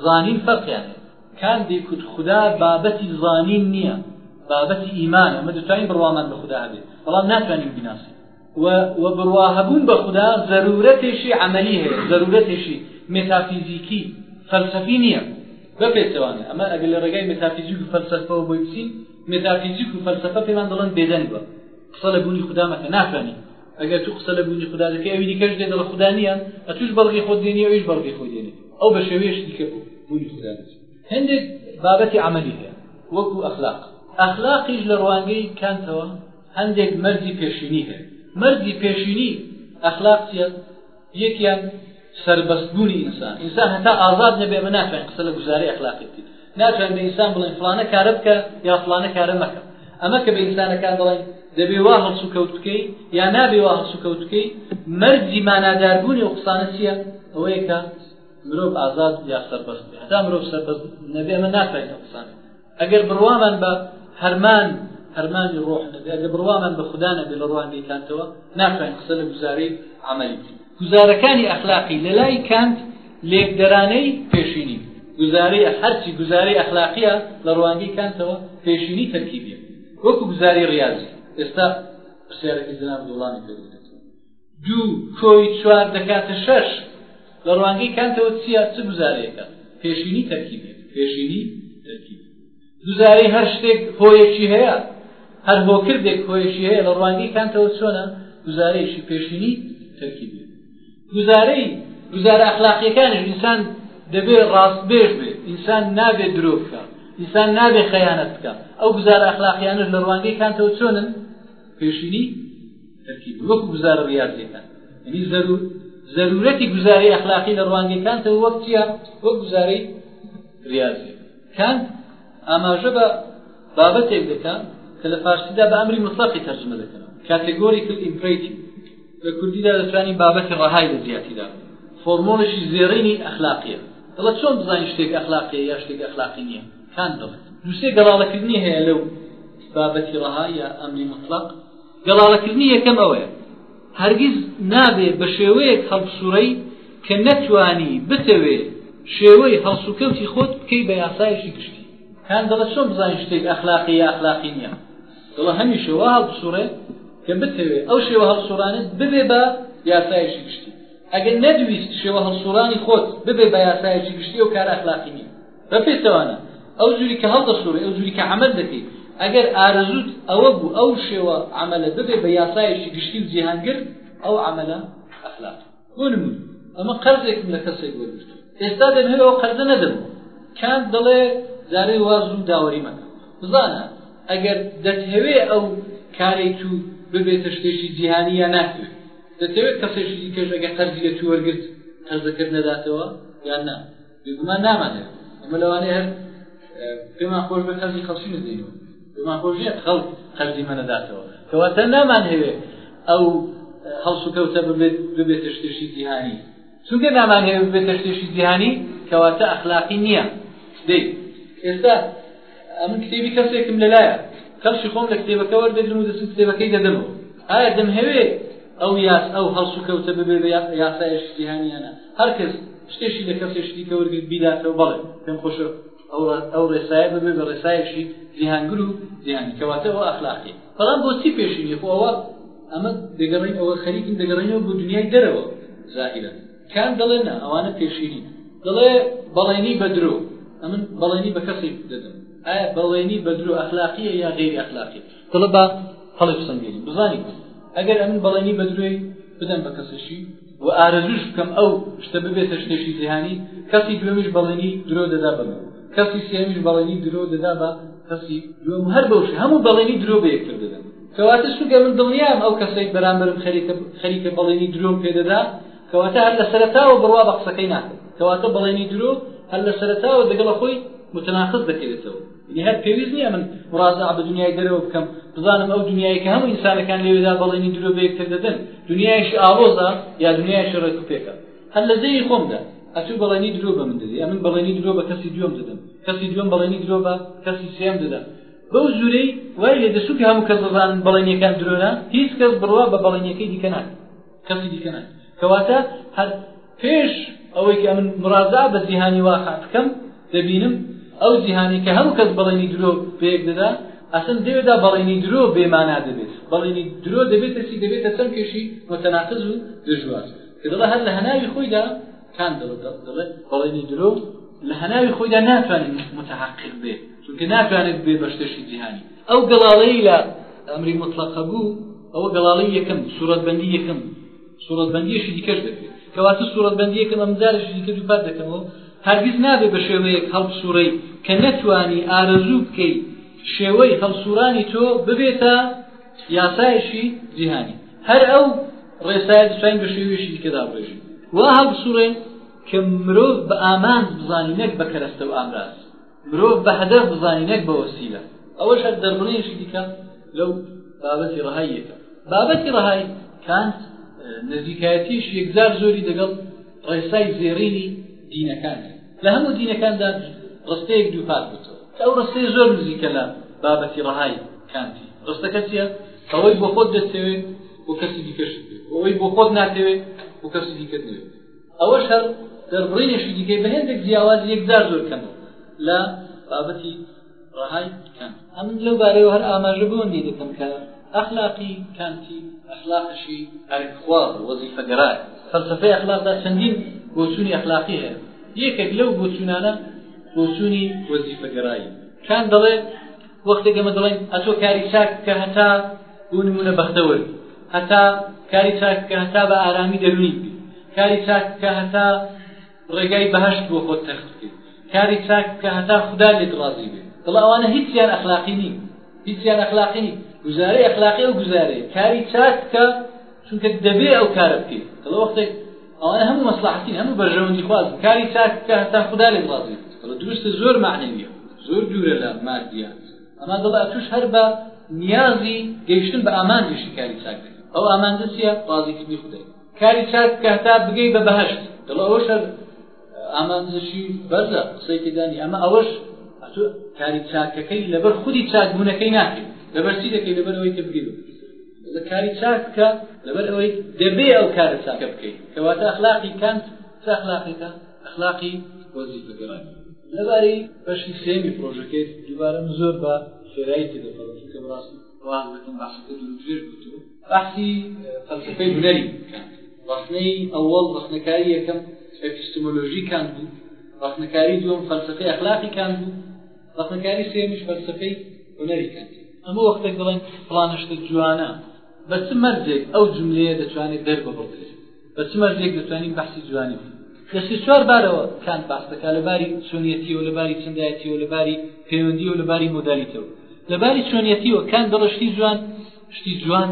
زانین فەرقیان هەیە کان دەیکوت خدا بابەتی زانین نییە بابەتی ئیمانە مە دەتوانین بڕوامان بە خدا هەبێت بەڵام ناتوانین بیناسین و و بڕواهەبوون بە خودا زەروورەتێشی عەمەلی هەیە، زەروورەتێشی مێتافیزیکی، فەلسەفی نییە. بە پێچەوانە، ئەمە ئەگەر لە ڕێگای مێتافیزیک و فەلسەفەوە بۆی بچین، مێتافیزیک و فەلسەفە پێمان دەڵێن بێدەنگ بە، قسە لە بوونی خودا مەکە، ناتوانی. ئەگەر تو قسە لە بوونی خودا دەکەی، ئەوی دیکەش دێ دەڵێ خودا نییە، ئەتوش بەڵگەی خۆت دێنی، ئەویش بەڵگەی خۆی دێنێ. ئەو بە شێوەیەکی دیکە بۆ بوونی خودا دەچێ. هەندێک بابەتی عەمەلی هەیە، وەکوو ئەخلاق. ئەخلاقیش لە ڕوانگەی کانتەوە، هەندێک مەرجی پێشینی هەیە. مەرجی پێشینی ئەخلاق چیە؟ یەکیان سەربەستبوونی ئینسان. ئینسان هەتا ئازاد نەبێ ئەمە ناتوانین قسە لە گوزارەی ئەخلاقی بکەین. ناتوانین بە ئینسان بڵێن فڵانە کارە بکە یا فڵانە کارە مەکە. ئەمە کە بە ئینسانەکان دەڵێن دەبێ وا هەڵسو کەوت بکەی یا نابێ وا هەڵسو کەوت بکەی مەرجی ماناداربوونی و قسانە چییە؟ ئەوەیە کە مرۆڤ ئازاد یا سەربەست بێ. هەتا مرۆڤ سەربەست نەبێ ئەمە ناتوانین قسانە ئەگەر بڕوامان بە هەرمان هەرمانی ڕۆح نەبێ ئەگەر بڕوامان بە خودا نەبێ لە ڕوانگەی کانتەوە ناتوانین قسە لە گوزارەی عملی گوزارەکانی ئەخلاقی لە لای کانت لێکدەرانەی پێشینی گوزارەی هەرچی گوزارەی ئەخلاقیە لە ڕوانگەی کانتەوە پێشینی تەرکیبیە وەکو گوزاری ڕاضی ئێستا پرسیارەکە جناب وڵامی پێ دوو کۆی چوار دەکاتە شەش. لە ڕوانگەی کانتەوە چییە؟ چ گوزارەیەکە؟ پێشینی تەرکیبی. پێشینی تەرکیبی. گوزارەی هەر شتێک هۆیەکی هەیە، هەر هۆکردێک هۆیەکی هەیە، لە ڕوانگەی کانتەوە چۆنە؟ گوزارەیەکی پێشینی تەرکیبی. گوزارەی گوزارە ئەخلاقیەکانیش ئینسان دەبێ ڕاستبێژ بێت، ئینسان نابێ درۆ بکا، ئینسان نابێ خەیانەت بکا. ئەو گوزارە ئەخلاقیانەش لە ڕوانگەی کانتەوە چۆنن؟ پێشینی تەرکیبی وەکو گوزارە ڕیازیەکان یعنی زەرور زەرورەتی گوزارەی ئەخلاقی لە ڕوانگەی کانتەوە وەک چیە وەک گوزارەی ریازی کان ئاماژە بە بابەتێک دەکەن کە لە فارسیدا بە ئەمری مطلقی تەرجمە دەکەن کاتێگۆری کل ئیمپریتی لە کوردیدا دەتوانین بابەتی ڕەهای لە زیاتیدا فۆرمۆڵێکی زێڕینی ئەخلاقیە دڵە چۆن بزانین شتێک ئەخلاقی یا شتێک ئەخلاقی نییە کان دڵێت دووسێ گەڵاڵەکردنی هەیە لەو بابەتی ڕەها یا ئەمری مطلق گەڵاڵەکردنی یەکەم ئەوەیە هەرگیز نابێ بە شێوەیەک هەڵبسوڕێی کە نەتوانی بتەوێ شێوەی هەڵسوکەوتی خۆت بکەی بە یاسایەکی گشتی هەن دەڵە چۆن بزانین شتێک ئەخلاقی یا ئەخلاقی نییە دڵە هەمیشە وا هەڵبسوڕێ کە بتەوێ ئەو شێوە هەڵسوڕانت ببێ بە یاسایەکی گشتی ئەگەر نەدویست شێوە هەڵسوڕانی خۆت ببێ بە یاسایەکی گشتی و کار ئەخلاقی نییە بە پێچەوانە ئەو جوری کە هەڵدەسوڕی ئەو جوری کە عمل دەکەی ئەگەر ئارەزوت ئەوە بوو ئەو شێوە عملە ببێ بە یاسایەکی گشتی و جیهانگر ئەو عملە ئەخلاق بۆ نمونە ئەمە قەرزێکم لە کەسێک وەرگرت ئێستا دەم هەوێ ئەو قەرزە نەدەم کان دەڵێ جارەی واز و داوەری مەکە بزانە ئەگەر دەتهەوێ ئەو کارەی تو ببێتە شتێکی جیهانی یا ناکرێت دەتەوێت کەسێکی دیکەش ئەگە قەرزی لە تو وەرگرت قەرزەکرد نەداتەوە یان نا بێگومان نامانەوێت ئێمە لەوانەیە هەر پێمان خۆش بێت قەرزی خەڵکی نەدەینەوە پێمان خۆش نییە خەڵک قەرزی مە نەداتەوە کەواتە نامانهەوێت ئەو هەڵسوکەوتە ببێت ببێتە شتێکی جیهانی چونکە نامانهەیە ببێتە شتێکی جیهانی کەواتە ئەخلاقی نییە دەی ئێستا ئەمن کتێبی کەسێکم لەلایە کەڵکی خۆم لە کتێبەکە وەردەگرم و دەچم کتێبەکەی دەدەمەوە ئایا دەمهەوێ ئەو یاس ئەو هەڵس و کەوتە ببێ بە یاسایش جیهانیانە هەر کەس شتێکی لە کەسێشتی کە وەرگرت بیداتەوە بەڵێ پێم خۆش ئەو ڕێسایە ببێ بە ڕێسایەکی جیهانگر و جیهانی کەواتە ئەو ئەخلاقی بەڵام بۆچی پێشینی خۆەوە ئەمە دەگەڕین ئەوە خەریکن دەگەڕینەوە بۆ دنیای دەرەوە زاهرە کان دەڵێ نا ئەوانە پێشینین دەڵێ بەڵێنی بە درۆ ئەمن بەڵێنی بە کەسێک دەدەم ئایا بەڵێنی بە درۆ ئەخلاقیە یا غێری ئەخلاقی دڵە بە هەڵێ بسەنگێری بزانین ئەگەر ئەمن بەڵێنی بە درۆی بدەم بە کەسێکی و ئارەزوش بکەم ئەو شتە ببێتە شتێکی جیهانی کەسی دوێمیش بەڵێنی درۆ دەدا بە من کەسی سێمیش بەڵێنی درۆ دەدا بە کەسی دوێم هەر بەوش هەموو بەڵێنی درۆ بە یەکتر دەدەن کەواتە سوکە من دڵنیام ئەو کەسەی بەرامبەرم خەریکە خەریکە بەڵێنی درۆم پێ دەدا کەواتە هەر لە سەرەتاوە بڕوا بە قسەکەی ناکەم کەواتە بەڵێنی درۆ هەر لە سەرەتاوە دەگەڵە خۆی متناقض دەکەوێتەوە یعنی هەر پێویست نییە من مڕازا بە دنیای دەرەوە بکەم بزانم ئەو دنیای کە هەموو ئینسانەکان لەوێدا بەڵێنی درۆ بە یەکتر دەدەن دنیایشی ئاڵۆزە یا دنیایشی ڕێکوپێکە هەر لە زەوی خۆمدا ئەتوو بەڵێنی درۆ بە من دەدی ئەمن بەڵێنی درۆ بە کەسی دوێم دەدەم کەسی دوێم بەڵێنی درۆ بە کەسی سێم دەدەم بەو جورەی وای لێ دەچوو کە هەموو کەس دەزانن بەڵێنیەکان درۆنە هیچ کەس بڕوا بە بەڵێنیەکەی دیکە ناکە کەسی دیکە ناکە کەواتە هەر پێش ئەوەی کە من مڕازا بە جیهانی واقع بکەم دەبینم ئەو جیهانی کە هەموو کەس بەڵێنی درۆ بەیەک دەدا ئەسن دەوێدا بەڵێنی درۆ بێمانا دەبێت بەڵێنی درۆ دەبێتە چی دەبێتە چەند کێشی متەناقز و دژوار کە دەڵە هەر لە هەناوی خۆیدا کان دەڵێت بەڵێنی درۆ لە هەناوی خۆیدا ناتوانین متحقق بێت چونکە ناتوانێت ببێت بە شتێکی جیهانی ئەو گەڵاڵەی لە ئەمری مطلقە بوو ئەوە گەڵاڵی یەکەم بوو سوورەتبەندی یەکەم سوورەتبەندیەکی دیکەش دەکرێت کەواتە سوورەتبەندی یەکەم ئەم جارێکی دیکە دووپات دەکەمەوە هەرگیز نابێت بە شێوەیەک هەڵبسوورەی کە نەتوانی ئارەزوو بکەی شێوەی هەڵسوورانی تۆ ببێتە یاسایەکی جیهانی هەر ئەو ڕێسایە دەتوانین بە شێوەیەکی دیکە دابڕێژین وا هەڵبسوورێن کە مرۆڤ بە ئامانج بزانانی نەک بە کەرەستە و ئامراز مرۆڤ بە هەدەف بزانی نەک بە وەسیلە ئەوەش هەر دەربڕینێکی دیکە لەو بابەتی ڕەهای یەکەم بابەتی ڕەهای کانت نزیکایەتیش یەکجار زۆری دەگەڵ ڕێسای زێڕینی دینەکان لە هەموو دینەکاندا ڕستەیەک دووپات بووتەوە کە ئەو ڕستەی زۆر نزیکە لە بابەتی ڕەهای کانتی ڕستە کەسیە ئەوەی بۆ خۆت دەستەوێت و کەسی دیکەش ئەوەی بۆ خۆت ناتەوێت و کەسی دیکە دەوێت ئەوەش هەر دەربڕینێکی دیکەی بە هێندێک جیاوازی یەکجار زۆر کەمە لە بابەتی ڕەهای کانت. ئەمن لەو بارەیەوە هەر ئاماژە بەوەندی دەکەم کە ئەخلاقی کانتی ئەخلاقشی ئەرکخواز وەزیفەگەرایە. فەلسەفەی ئەخلاقدا چەندین بۆچوونی ئەخلاقی هەیە، یەکێک لەو بۆچوونانە بۆچوونی وەزیفەگەراییە. کانت دەڵێ، وەختێک ئێمە دەڵێن ئەتۆ کاری چاک بکە هەتا بۆ نمونە بەختەوەر هەتا کاری چاک بکە هەتا بە ئارامی دەرونی بی کاری چاک بکە هەتا ڕێگای بەهشت بۆ خۆت تەخت بکەیت کاری چاک بکە هەتا خوددا لێت ڕازی بێت دڵ ئەوانە هیچیان ئەخلاقی نین هیچیان ئەخلاقی نین گوزارەی ئەخلاقی و گوزارەیە کاری چاک بکە چونکە دەبێ ئەو کارە بکەیت دڵ وەختێک ئەوانە هەموو مەسلەحەتین هەموو بەرژەوەندی خوازن کاری چاک بکە هەتا خودا لێت ڕازی بێت دەڵێ دروستە زۆر مەعنەویە زۆر دوورە لە مادیات ئەما دەڵێ ئەتوش هەر بە نیازی گەیشتن بە ئامانجیشی کاری چاک بکە ئەو ئامانجە چییە ڕازیکردنی خودای کاری چاک بکە هەتا بگەی بە بەهەشت دەڵێ ئەوەش هەر ئامانجشی بەرزە قسەی تێدانی ئەمە ئەوەش ئەتو کاری چاکەکەی لەبەر خودی چاکبوونەکەی ناکەی لەبەرچی دەکەی لەبەر ئەوەی کە بگەی بە لە کاری چاک بکە لەبەر ئەوەی دەبێ ئەو کارە چاکە بکەیت کەواتە ئەخلاقی کانت چ ئەخلاقێکە ئەخلاقی وەزیفەگەڕانی لەبارەی بەشی سێمی پرۆژەکەی دووبارە من زۆر بە خێرایی تێدەپەڕم چونکە بەڕاستی واز دەکەم بەحسەکە دوور و درێژ بوو تۆ بەحسی فەلسەفەی هونەری کانت ڕەخنەی ئەوەڵ ڕەخنەکاری یەکەم ئەپیستمۆلۆژی کانت بوو ڕەخنەکاری دووەم فەلسەفەی ئەخلاقی کانت بوو ڕەخنەکاری سێیەمیش فەلسەفەی هونەری کانتیە. ئەمە وەختێک دەڵێن فڵانە شتە جوانە، بە چ مەرجێک ئەو جوملەیە دەتوانێت دەرببڕدرێت؟ بە چ مەرجێک دەتوانین بەحسی جوانی بکەین؟ لە سێ چوار بارەوە کانت باس دەکات، لە باری چۆنیەتییەوە، لە باری چەندایەتییەوە، لە باری پەیوەندییەوە، لە باری مۆدالیتەوە. لە باری چۆنیەتییەوە کانت دەڵێت شتی جوان، شتی جوان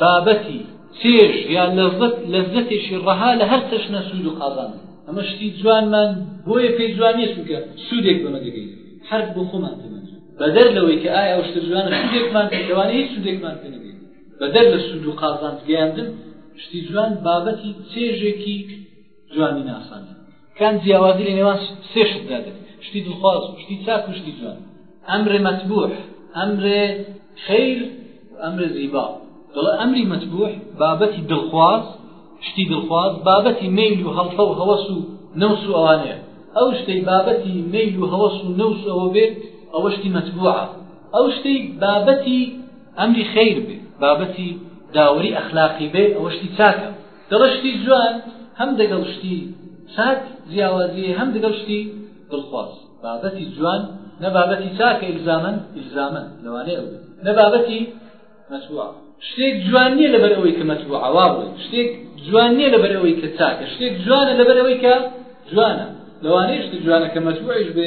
بابەتی چێژ یا لەزەت لەزەتێکی ڕەها لە هەر چەشنە سوود و قازان ئەمە شتی جوانمان بۆیە پێی جوانیە چونکە سوودێک بەمە دەگەین هەر بۆ خۆمان پێمان بەدەر لەوەی کە ئایا ئەو شتە جوانە سوودێکمان پێوانە هیچ سوودێکمان پێ نەبێت بەدەر لە سوود و قازانج گەیاندن شتی جوان بابەتی چێژێکی جوانی ناسانە کان جیاوازی لە نێوان سێ شتدا دەکرد، شتی دڵخواز و شتی چاک و شتی جوان، امر متبوح، امر خیر و امر زیبا، دەڵێت امری متبوح، بابەتی دڵخواز، شتی دڵخواز، بابەتی مەیل و هەڵپە و هەوەس و نەوس و ئەوانەیە، ئەو شتەی بابەتی مەیل و هەوەس و نەوس و ئەوە بێت ئەوە شتی متبوعە، ئەو شتەی بابەتی امری خیر بێت، بابەتی داوەری ئەخلاقی بێت ئەوە شتی چاکە. دەڵێ شتی جوان هەم دەگەڵ شتی چاک جیاوازی هەیە هەم دەگەڵ شتی دڵخواز بابەتی جوان نە بابەتی چاکە ئیلزامەن ئیلزامەن لەوانەیە ئەو نە بابەتی مەتبوعە شتێک جوان نییە لەبەر ئەوەی کە مەتبوعە وا بڵێ شتێک جوان نییە لەبەر ئەوەی کە چاکە شتێک جوانە لەبەر ئەوەی کە جوانە لەوانەیە شتی جوانە کە مەتبوعیش بێ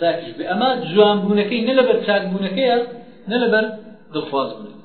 چاکیش بێ ئەمە جوان بوونەکەی نە لەبەر چاک بوونەکەیە نە لەبەر دڵخواز بوونەکە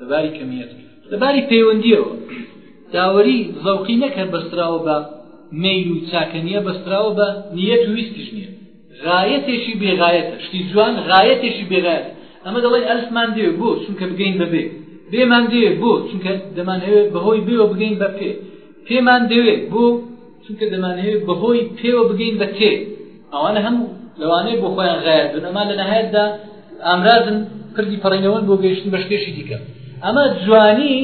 لەباری کەمیەت لەباری پەیوەندیەوە داوەری زەوقی نەک هەر بەستراوە بە مەیل و چاکە نییە بەستراوە بە نیەت و ویستیش نییە غایەتێکی بێغایەتە شتی جوان غایەتێکی بێغایەت ئەمە دەڵێن ئەلفمان دێ بۆ چونکە بگەین بەبێ بێمان دێ بۆ چونکە دەمانەوێت بەهۆی بێوە بگەین بە پێ پێمان دەوێت بۆ چونکە دەمانهەوێت بەهۆی پێوە بگەین بە تێ، ئەوانە هەم لەوانەیە بۆ خۆیان غایەت بن، ئەمان لە نەهایەتدا ئامرازن پردی پەڕینەوەن بۆ گەیشتن بە شتێکی دیکە. ئەمە جوانی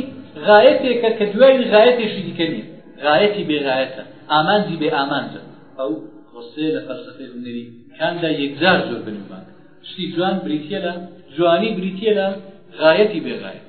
غایەتێکە کە دوای غایەتێکی دیکە نییە، غایەتی بێ غایەتە، ئامانجی بێ ئامانجە. ئەو پرۆسەیە لە فەلسەفەی هونەری کاندا یەکجار زۆر بەنیوماکە. شتی جوان بریتییە لە جوانی بریتییە لە غایەتی بێ غایەت.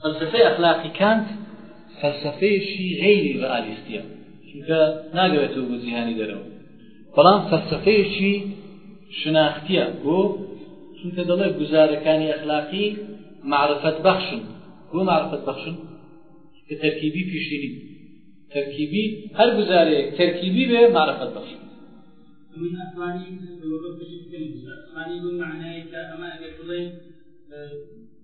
فەلسەفەی ئەخلاقی کانت فەلسەفەیەکی غەیری ڕئالیستیە چونکە ناگەرێتەوە بۆ جیهانی دەرەوە بەڵام فەلسەفەیەکی شناختیە بۆ چونکە دەڵێت گوزارەکانی ئەخلاقی معرفەت بەخشن بۆ معرفەت بەخشن کە تەرکیبی پیشینی تەرکیبی هەر گوزارەیە تەرکیبی بێ معرفەت بەخشن من ئەتوانی بەشی بکەم گوزار ئەتوانی بۆ معنایەکە ئەمە ئەگەر بڵێن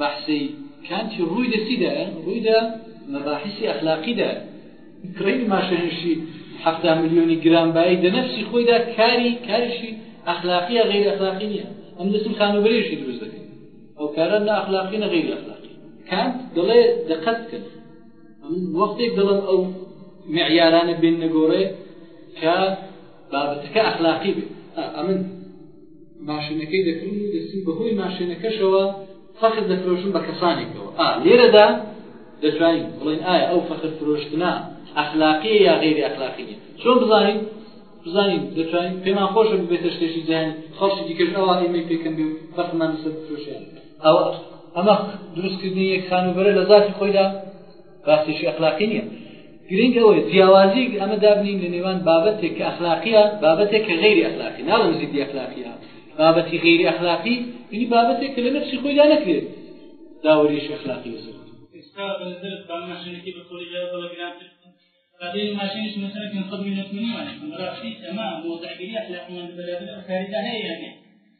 بەحسی کانتی ڕووی لە چیدایە؟ ڕووی لە مەباحیسی ئەخلاقیدایە. کڕینی ماشێنیشی حەفتا ملیۆنی گران بایی دە نەفسی خۆیدا کاری کاریشی ئەخلاقی یا غەیر ئەخلاقی نییە. ئەم دەچن خانووبەرێشی دروست دەکەن. ئەو کارە نە ئەخلاقی نە غەیری ئەخلاقی. کانت دەڵێ دەقەت بکەن. وەختێک دەڵێم ئەو معیارانە بێننە گۆڕێ کە بابەتەکە ئەخلاقی بێت ئەمن ماشێنەکەی دەکڕم و دەچم بەهۆی ماشێنەکەشەوە فەخر دەفرۆشم بە کەسانێکەوە ئا لێرەدا دەتوانین بڵێن ئایا ئەو فەخر فرۆشتنا ئەخلاقی یا غیری ئەخلاقی نیە چۆن بزانین بزانین دەتوانین پێمان خۆشە ببێتە شتێکی جیهانی خەڵکی دیکەش ئەوە ئێمەی پێکەم بێ و فەخمان لەسەر بفرۆشیان ئەوە ئەمە دروستکردنی یەک خانوبەرە لە ذاتی خۆیدا ڕاستیشی ئەخلاقی نییە. گرنگ ئەوەیە جیاوازییەک ئەمە دابنێین لە نێوان بابەتێک کە ئەخلاقییە بابەتێک کە غەیری ئەخلاقی، ناڵێم زیدی ئەخلاقییە، بابەتی غەیری ئەخلاقی یعنی بابەتێک کە لە نەفسی خۆیدا نەکرێت داوەریی ئەخلاقی لەسەر بکرێت. ئێستا بە نەزەرت با ماشێنەکەی بە تۆڵی لە دڵە گرانتر بکەین، با دێنین ماشێنیش مەسەلەن پێنج سەد مینۆت منیوانێک بن، بەڕاستی ئەمە مەوزەعگیری ئەخلاقیمان لە بەرامبەر ئەو کارەدا هەیە یان نەیە؟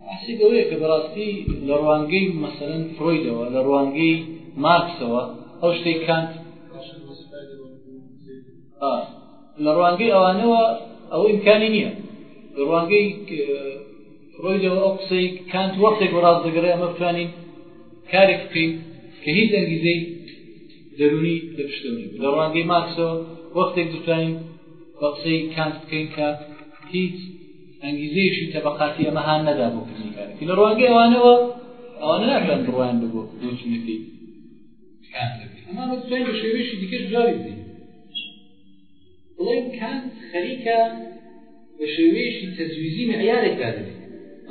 بەحسی بەوەیە کە بەڕاستی لە ڕوانگەی مەسەلەن فرۆیدەوە، لە ڕوانگەی مارکسەوە ئەو شتەی کانت لە ڕوانگەی ئەوانەوە ئەو ئیمکانی نییە لە ڕوانگەی فرۆیدەوە ئەو قسەی کانت وەختێک بۆ ڕاست دەگەڕێ ئەمە بتوانین کارێک بکەین کە هیچ ئەنگیزەی دەرونی لە پشتەوەی لە ڕوانگەی مارکسەوە وەختێک دەتوانین بە قسەی کانت بکەین کە هیچ ئەنگیزەیەکی تەبەقاتی ئەمە هان نەدا بۆ کردنی کارەکەی لە ڕوانگەی ئەوانەوە ئەوانە ناتوانن بڕوایان بە بۆ بۆچوونەکەی کانت بکەین ئەمان وەتوانین بە شێوەیەکی دیکەش جوابی بدەین بڵێن کانت خەریکە بە شێوەیەکی تەزویزی معیارێک دادێت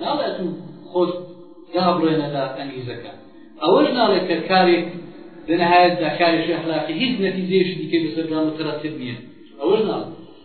ناڵێت و خۆت دابڕێنە لە ئەنگیزەکە ئەوەش ناڵێت کە کارێک لە نهایەتدا کارێکی ئەخلاقی هیچ نەتیجەیەکی دیکەی بەسەردا مترتب نییە ئەوەش ناڵێت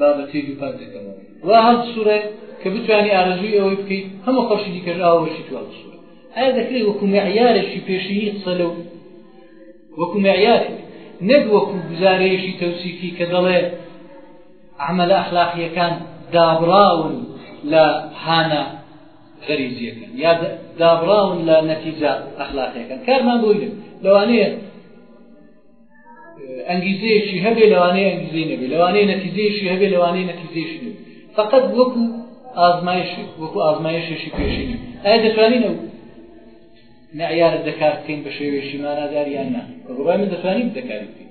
بابەتیەک دووپات دەکەمەوە وا هەڵبسوڕێ کە بتوانی ئارەزووی ئەوەی بکەیت هەموو خەڵکی دیکەش ئاوەشی تو هەڵبسوڕێ ئایا دەکرێت وەکو مەعیارێکی پێشینی قسە لەو وەکو مەعیارێک نەک وەکو گوزارەیەکی تەوسیفی کە دەڵێ عملە ئەخلاقیەکان دابڕاون لە هانە غەریزیەکان یا دابڕاون لە نەتیجە ئەخلاقیەکان کارمان بۆی لەوانەیە ئەنگیزەیەکی هەبێ لەوانەیە ئەنگیزەی نەبێ لەوانەیە نەتیجەیەشی هەبێ لەوانەیە نەتیجەیەشی نەبێ فقط وەکو ئازمایش وەکو ئازمایشێکی پێشینە ئایا دەتوانین ئەو نەعیارە دەکار بکەین بە شێوێکی ماناداریان نا بەڕای من دەتوانین دەکاری بکەین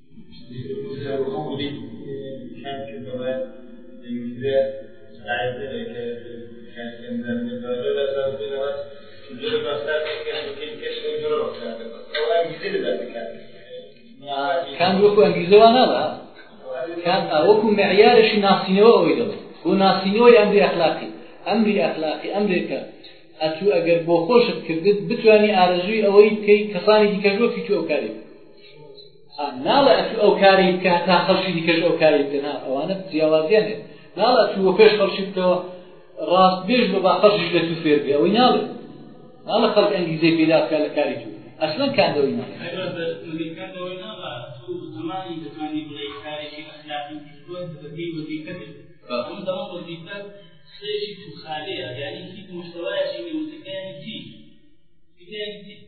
کان وەکو ئەنگیزە وا ناڵە کان وەکو معیارشی ناسینەوە ئەوەی دەڵێ بۆ ناسینەوەی ئەمری ئەخلاقی ئەمری ئەخلاقی ئەمرێکە ئەتوو ئەگەر بۆ خۆشت کردت بتانی ئارەزووی ئەوەی بکەی کەسانی دیکەش وەکی تۆ ئەو کارێت ناڵێ ئەتوو ئەو کاری بکە تا خەڵکی دیکەش ئەو کاری بکە نا ئەوانە جیاوازیان هەیە ناڵێ ئەتوو وە پێش خەڵکی بکەوە ڕاست بێژ بە با خەڵکیش لە تو فێر بێ ئەوەی ناڵێ ناڵە خەڵک ئەنگیزەی پێدا بکە لە کاری تو ئەسلەن کاندەوەی ناڵێ خێری تو خالەیە یعنی هیچ مستەوایەکی نێوتەکانی چی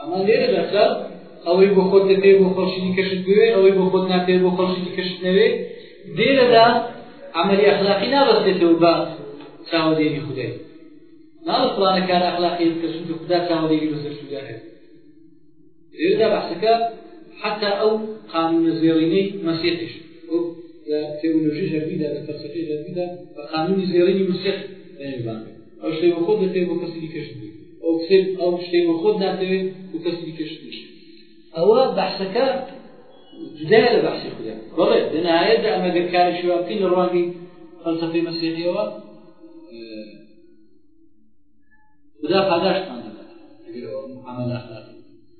ئەمە لێرە لەسەر ئەوەی بۆ خۆت دەکەی بۆ خەڵکی دیکەشت بوێ ئەوەی بۆ خۆت ناکەی بۆ خەڵکی دیکەشت نەوێ لێرەدا عملی ئەخلاقی نابەستێتەوە بە چاوەدێری خودای ناڵە فڵانە کار ئەخلاقی بکە چونکە خدا چاوەدێری بەسەر شودا هەیە لێرەدا بەحسەکە حتا ئەو قانونە زێڕینەی مەسیحش تێولۆژی غەربیدا لە فەلسفەی غەربیدا بە قانونی زێڕینی مسیح دەنێبان ئەو شتەی بۆ خۆت دەکەی بۆ کەسی دیکەش بکەی ئەو قسەی ئەو شتەی بۆ خۆت ناکەوێت بۆ کەسی دیکەش بکەی ئەوە بەحسەکە جودای لە بەحسی خوددا بەڵێ لە نهایەتدا ئەمە گەر کارێکی وا بکەین لە ڕوانگەی فەلسەفەی مەسیحیەوە خدا پاداشتمان دەدات ئەگەر ئەوە عمل ئەخلاقی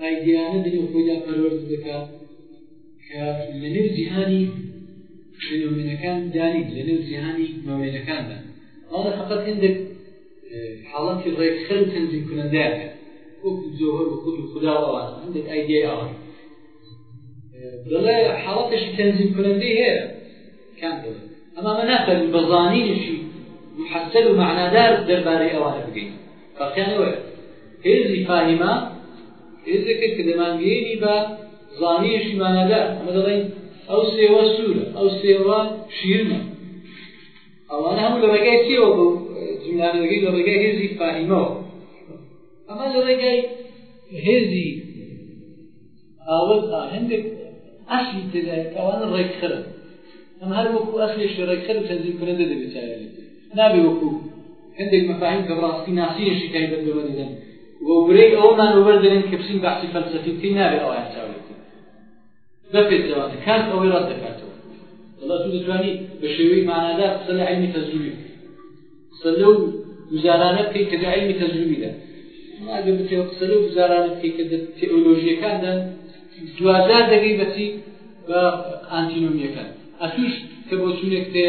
ئایدیانە دەێ و خۆیدا پەروەرد دەکات کە لە نێو جیهانی فێنۆمێنەکان دانیت لە نێو جیهانی مەوێنەکاندا ئەڵە فقط هەندێک حاڵەتی ڕێکخەر و تەنزیم کنەندایە وەکو جۆهر و خود و خوددا ئەوان هەندێک ئایدیای ئەوان دەڵێ حاڵەتێکی تەنزیم کورەندەی هەیە کان دەڵێ ئەما ئەمە نافەرمی بە زانینێکی محەسەل و معنادار دەربارەی ئەوانە بگەین فەرقیان ئەوەیە هێزی فاهیمە هێزێکە کە دەمانگەێنی بە زانینێکی معنادار ئەمە دەڵێن ئەو سێوە سوورە ئەو سێوە شیرنە ئەوانە هەموو لە ڕێگای سێوە بوو جملانەگەی لە ڕێگای هێزی فاهیمەوە ئەمە لە ڕێگای هێزی ئاوەز هەندێک ئەسلی تێدا ئەوانە ڕێکخەرن ئەم هەر وەکو ئەسلێکی ڕێکخەر و تەنزیم کنەدە دەبێت نابێ وەکو هەندێک مەفاهیم کە بڕاستی ناسیەشی تایبەت بەوە دەدەن وەورەی ئەوەمان وەبەر دەێن کە بچین بەحسی فەلسەفی بکەین نابێ ئەوان چاوێت بە پێچەوانە کانت ئەوەی ڕەت دەکاتەوە وەڵا تۆ دەتوانی بە شێوەی مانادار قسە لە عیلمی تەجروبی بکەی قسە لەو گوزارانە بکەی کە لە عیلمی تەجروبیدا ئەگەر بتێ قسە لەو گوزارانە بکەی کە تئۆلۆژیەکاندان دوجار دەگەی بەچی بە ئانتینۆمیەکان ئەتوش کە بۆچونێک تێ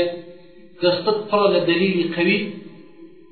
دەستت پڕە لە دەلیلی قەوی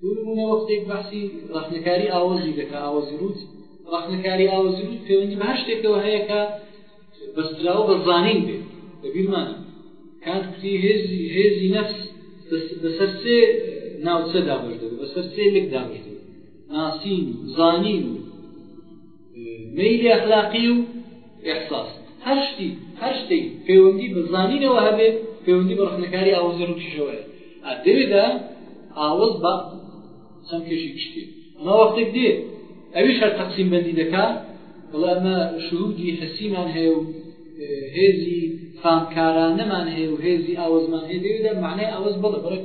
بۆ نموونە وەختێک بەحسی ڕەخنەکاری ئاوەزی دەکا ئاوەزی رووت ڕەخنەکاری ئاوەزی رووت پەیوەندی بە هەر شتێکەوە هەیە کە بەستراوە بە زانین بێت لە بیرمانە کانت کوتی هێزی هێزی نەفس بەسەر سێ ناوچە دابەش دەبێت بەسەر سێ لک دابەش دەبێت ناسین زانین مەیلی ئەخلاقی و ئیحساس هەر شتی هەر شتێک پەیوەندی بە زانینەوە هەبێت پەیوەندی بە ڕخنەکاری ئاوەزی ڕووکیشەوەە ئەدەوێدا ئاوەز بە چەمکێکی گشتی ئەمە وەختێک دێ ئەویش هەر تەقسیم بەندی دەکا بڵێ ئەمە شهودی حسیمان هەیە و هێزی فامکارانەمان هەیە و هێزی ئاوەزمان هەیە دەوێدا معنای ئاوەز بڵێ بڕێت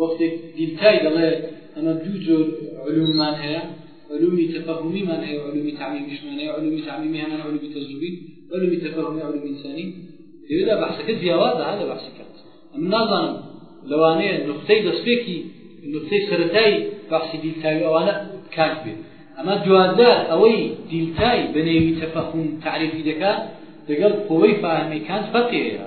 وەختێک دیمتای دەڵێ ئەمە دوو جۆر علوممان هەیە علومی تفهمیمان هەیە علومی تعمیمیشمان هەیە علومی تعمیمی هەمان علومی تەجروبی علومی تفهمی علومی انسانی لێدا بەحسەکە جیاوازە هە لە بەحسەکە ئەم نازانم لەوانەیە نقطەی دەستپێکی نقطەی سەتای بەحسی دیلتاوی ئەوانە کات بێت ئەمە دوازدە ئەوەی دیلتای بە نێوی تەفەخون تعریفی دەکات دەگەڵ قوەی فاهمەکان فەقێەیە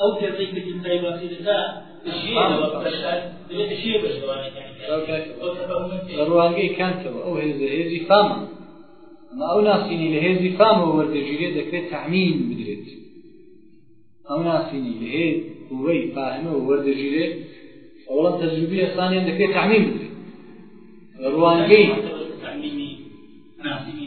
ئەو کەسەی کە تیمتای باسی دەکا لە ڕوانگەی کانتەوە ئەو هێزە هێزی فامە ئەمە ئەو ناسینی لە هێزی فامەوە وەردەگیرێت دەکرێت تەمین بدرێت ئەو ناسینی لە هێز قوەی فاهمەوە وەردەگیرێت ئەوڵەم تەجروبی ئەسانیان دەکرێت تەمین بدرێت لە ڕوانگەی ناسینی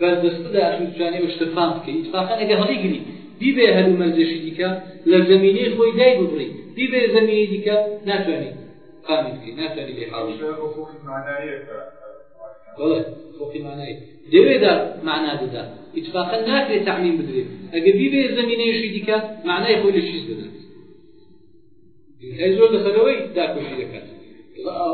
بەردەستتدا ئەتوانی توانای بە شتە فام بکەی ئیتفاقەن ئەگەر هەڵیگری بیبەیە هەلومەرجێکی دیکە لە زەمینەی خۆی دایببڕی بیبەیە زەمینەی دیکە ناتوانی فامی بکەی ناتوانی لێی حاڵی بکەی شتە ئوفوقی ماناییەکە بەڵێ ئوفوقی مانایی لەوێدا مانا دەدا ئیتفاقەن ناکرێ تەعمیم بدرێ ئەگەر بیبەیە زەمینەیەشی دیکە مانای خۆی لە چیز دەدا ئەی زۆر لەسەرەوەی داکۆکی دەکات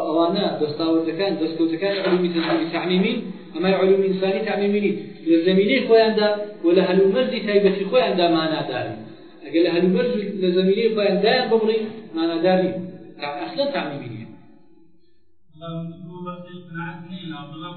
ئەوانە دەستاوردەکان دەستکەوتەکانی علومی تەنزیلی تعمیمی ئەمای علوم ئینسانی تعمیمی نیت لە زمینەی خۆیاندا و لە هەلومەرزی تایبەتی خۆیاندا مانادارن ئەگەر لە هەلومەرز لە زمینەی خۆیان دایان ببڕی مانادار نیت ئەسلە تعمیمی نیە بەڵام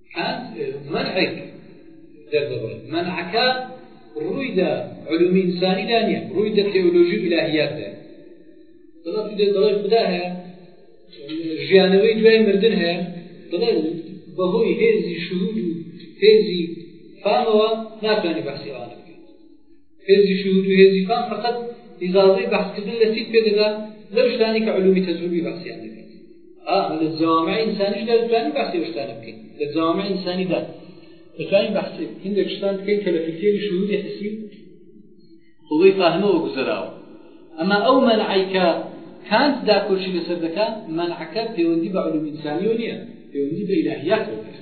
هات مەنعێک دەرببڕێ مەنعەکە ڕووی لە علوم ئینسانی دا نییە ڕووی لە تێولۆژی و ئیلاهیات دای دەڵێ تو دێ دەڵێ خدا هەیە ژیانەوەی دوای مردن هەیە دەڵێ بەهۆی هێزی شرود و هێزی فامەوە ناتوانانی بەحسی ئەوانە بکەیت هێزی شهود و هێزی فان فەقەت ئیجازەی بەحس کردن لە چیت پێ دەدات؟ لەو شتانەی کە علومی تەجروبی بەحسیان دەکەیت. ئا ئەمە لە جوامع ئینسانیشدا دەتوانین بەحسی ئەو شتانە بکەین. لە جوامع ئینسانیدا دەتوانین بەحسی هەندێک شتان بکەین کە لە فلتێری شهودی حسی و قوەی فاهمەوە گوزەراوە. ئەما ئەو مەنعەی کە کانت داکۆکی لەسەر دەکا، مەنعەکە پێوەندی بە علوم ئینسانییەوە نییە، پێوەندی بە ئیلاهیاتەوە هەیە.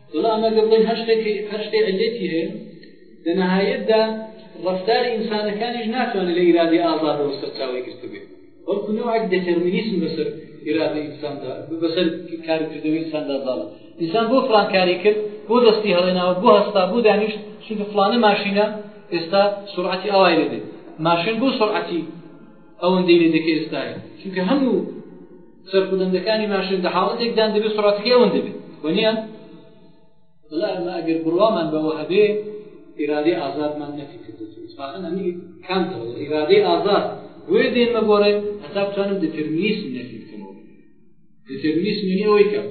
بەڵام ئەگەر بڵێین هەر شتێ عیللەتی هەیە، لە نەهایەتدا ڕەفتاری ئینسانەکانیش ناتوانێ لە ئیرادەی ئازادەوە سەرچاوەی گرتبێ، بەڵکو نەوعێک دێتێرمینیسم بەسەر ئیرادەی ئینساندا، بەسەر کاروکردەوەی ئینساندا زاڵە. ئینسان بۆ فڵان کاری کرد، بۆ دەستی هەڵێناوە، بۆ هەستا، بۆ دانیشت، چونکە فڵانە ماشینە ئێستا سورعەتی ئاوای لێ دێ. ماشێن بۆ سورعەتی ئەوەندەی لێ دێ کە ئێستا هەیە؟ چونکە هەموو. چەک و دەنگەکانی ماشێن لە حاڵەتێکدان دەبێت سرعەتەکەی ئەوەن دەبێت وەنیە بەڵا ئەمە ئەگەر بڕوامان بەوە هەبێ ئیرادەی ئازادمان نەفی کردوتوان ئەنی کام دەڵێت ئیرادەی ئازاد بۆیە دێنمە گۆڕێ هەتا بتوانم دەترمیسم نەفی بکەمەوە دەترمیسم یعنی ئەوەی کەم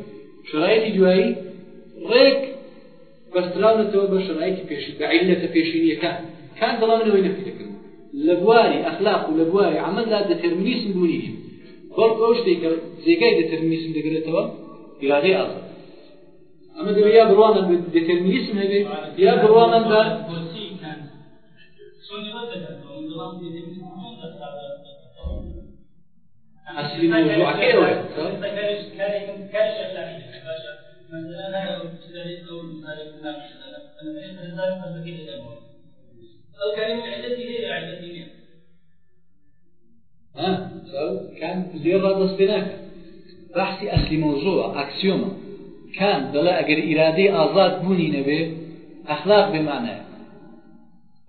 شرایەتی دوایی ڕێک بەستراونەتەوە بە شەرایتی پێشین، بە عیللەتە پێشینییەکان، کان دەڵێ من ئەوەی نەفی دەکەم لە بواری ئەخلاق و لە بواری عەمەلدا دێتێرمینیسم بوونی نییە، بەڵکو ئەو شتەی کە جێگای دێتێرمینیسم دەگرێتەوە ئیرادەی ئازادە. ئەمە دەبێ یا بڕوامان بە دێتێرمینیسم هەبێ یا بڕوامان بە ئەسلی مەوزوعەکەی ئەوەیە ئەو کەریم عیلەتی هەیە عیلەتی نییە ها کان لێ ڕادەست پێ ناکە بەحسی ئەسلی مەوزوع ئاکسیۆمە کان دەڵێ ئەگەر ئیرادەی ئازاد بوونی نەبێ ئەخلاق بێمانایە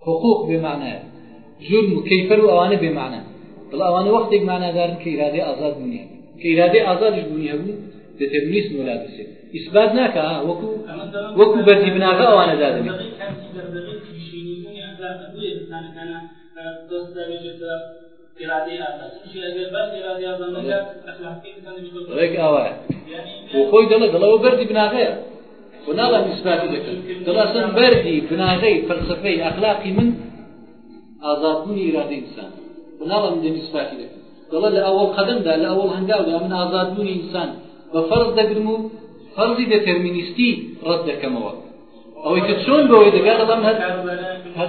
حقوق بێ مەعنایە، جورم و کەیفەر و ئەوانە بێ مەعنان، بەڵام ئەوانە وەختێک مەعنادارن کە ئیرادەی ئازاد بوونی هەبێت، کە ئیرادەی ئازادیش بوونی هەبوو دێتێرمینیسم وەلا دەچێت، ئیسبات ناکا ها، وەکو وەکو بەردی بناغە ئەوانە دادەنێن. ڕێک ئاوایە و خۆی دەڵێ دەڵەوە بەردی بناغەیە و ناڵە میسباتی دەکەن دەڵاسن بەردی بناغەی فەلسفەی ئەخلاقی من ئازادبوونی ئیرادە ئینسان و ناڵە من دەمیسباتی دەکەن دەڵە لە ئەوەڵ قەدەمدا لە ئەوەڵ هەنگاودا من ئازادبوونی ئینسان بە فەرز دەگرم و فەرزی دەتەرمینیستی ڕەت دەکەمەوە ئەوەی کە چۆن بەوەی دەگات دەڵم هەر هەر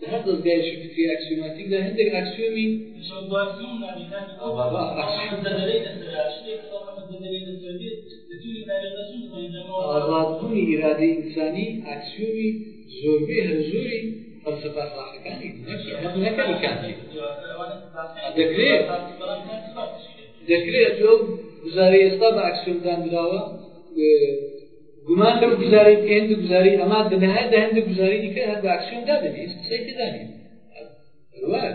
لە هەر دەزگایەکی فکری ئاکسیۆماتیکدا هەندێک ئاکسیۆمی ئازادبوونی ئیرادەی ئینسانی ئاکسیۆمی زۆربەی هەرزۆری فەلسەفە ئەخلاقەکانی نەکەی کانتی دەکرێت دەکرێت ئەو گوزارەی ئێستا بە ئاکسیۆمدان دراوە گومان لەو گوزارەی بکەی هەندێک گوزارەی ئەمان دەنایە دە هەندێک گوزارەی دیکە هەر بە ئاکسیۆن دادەنێی هیچ قسەی تێدا نیە وایە.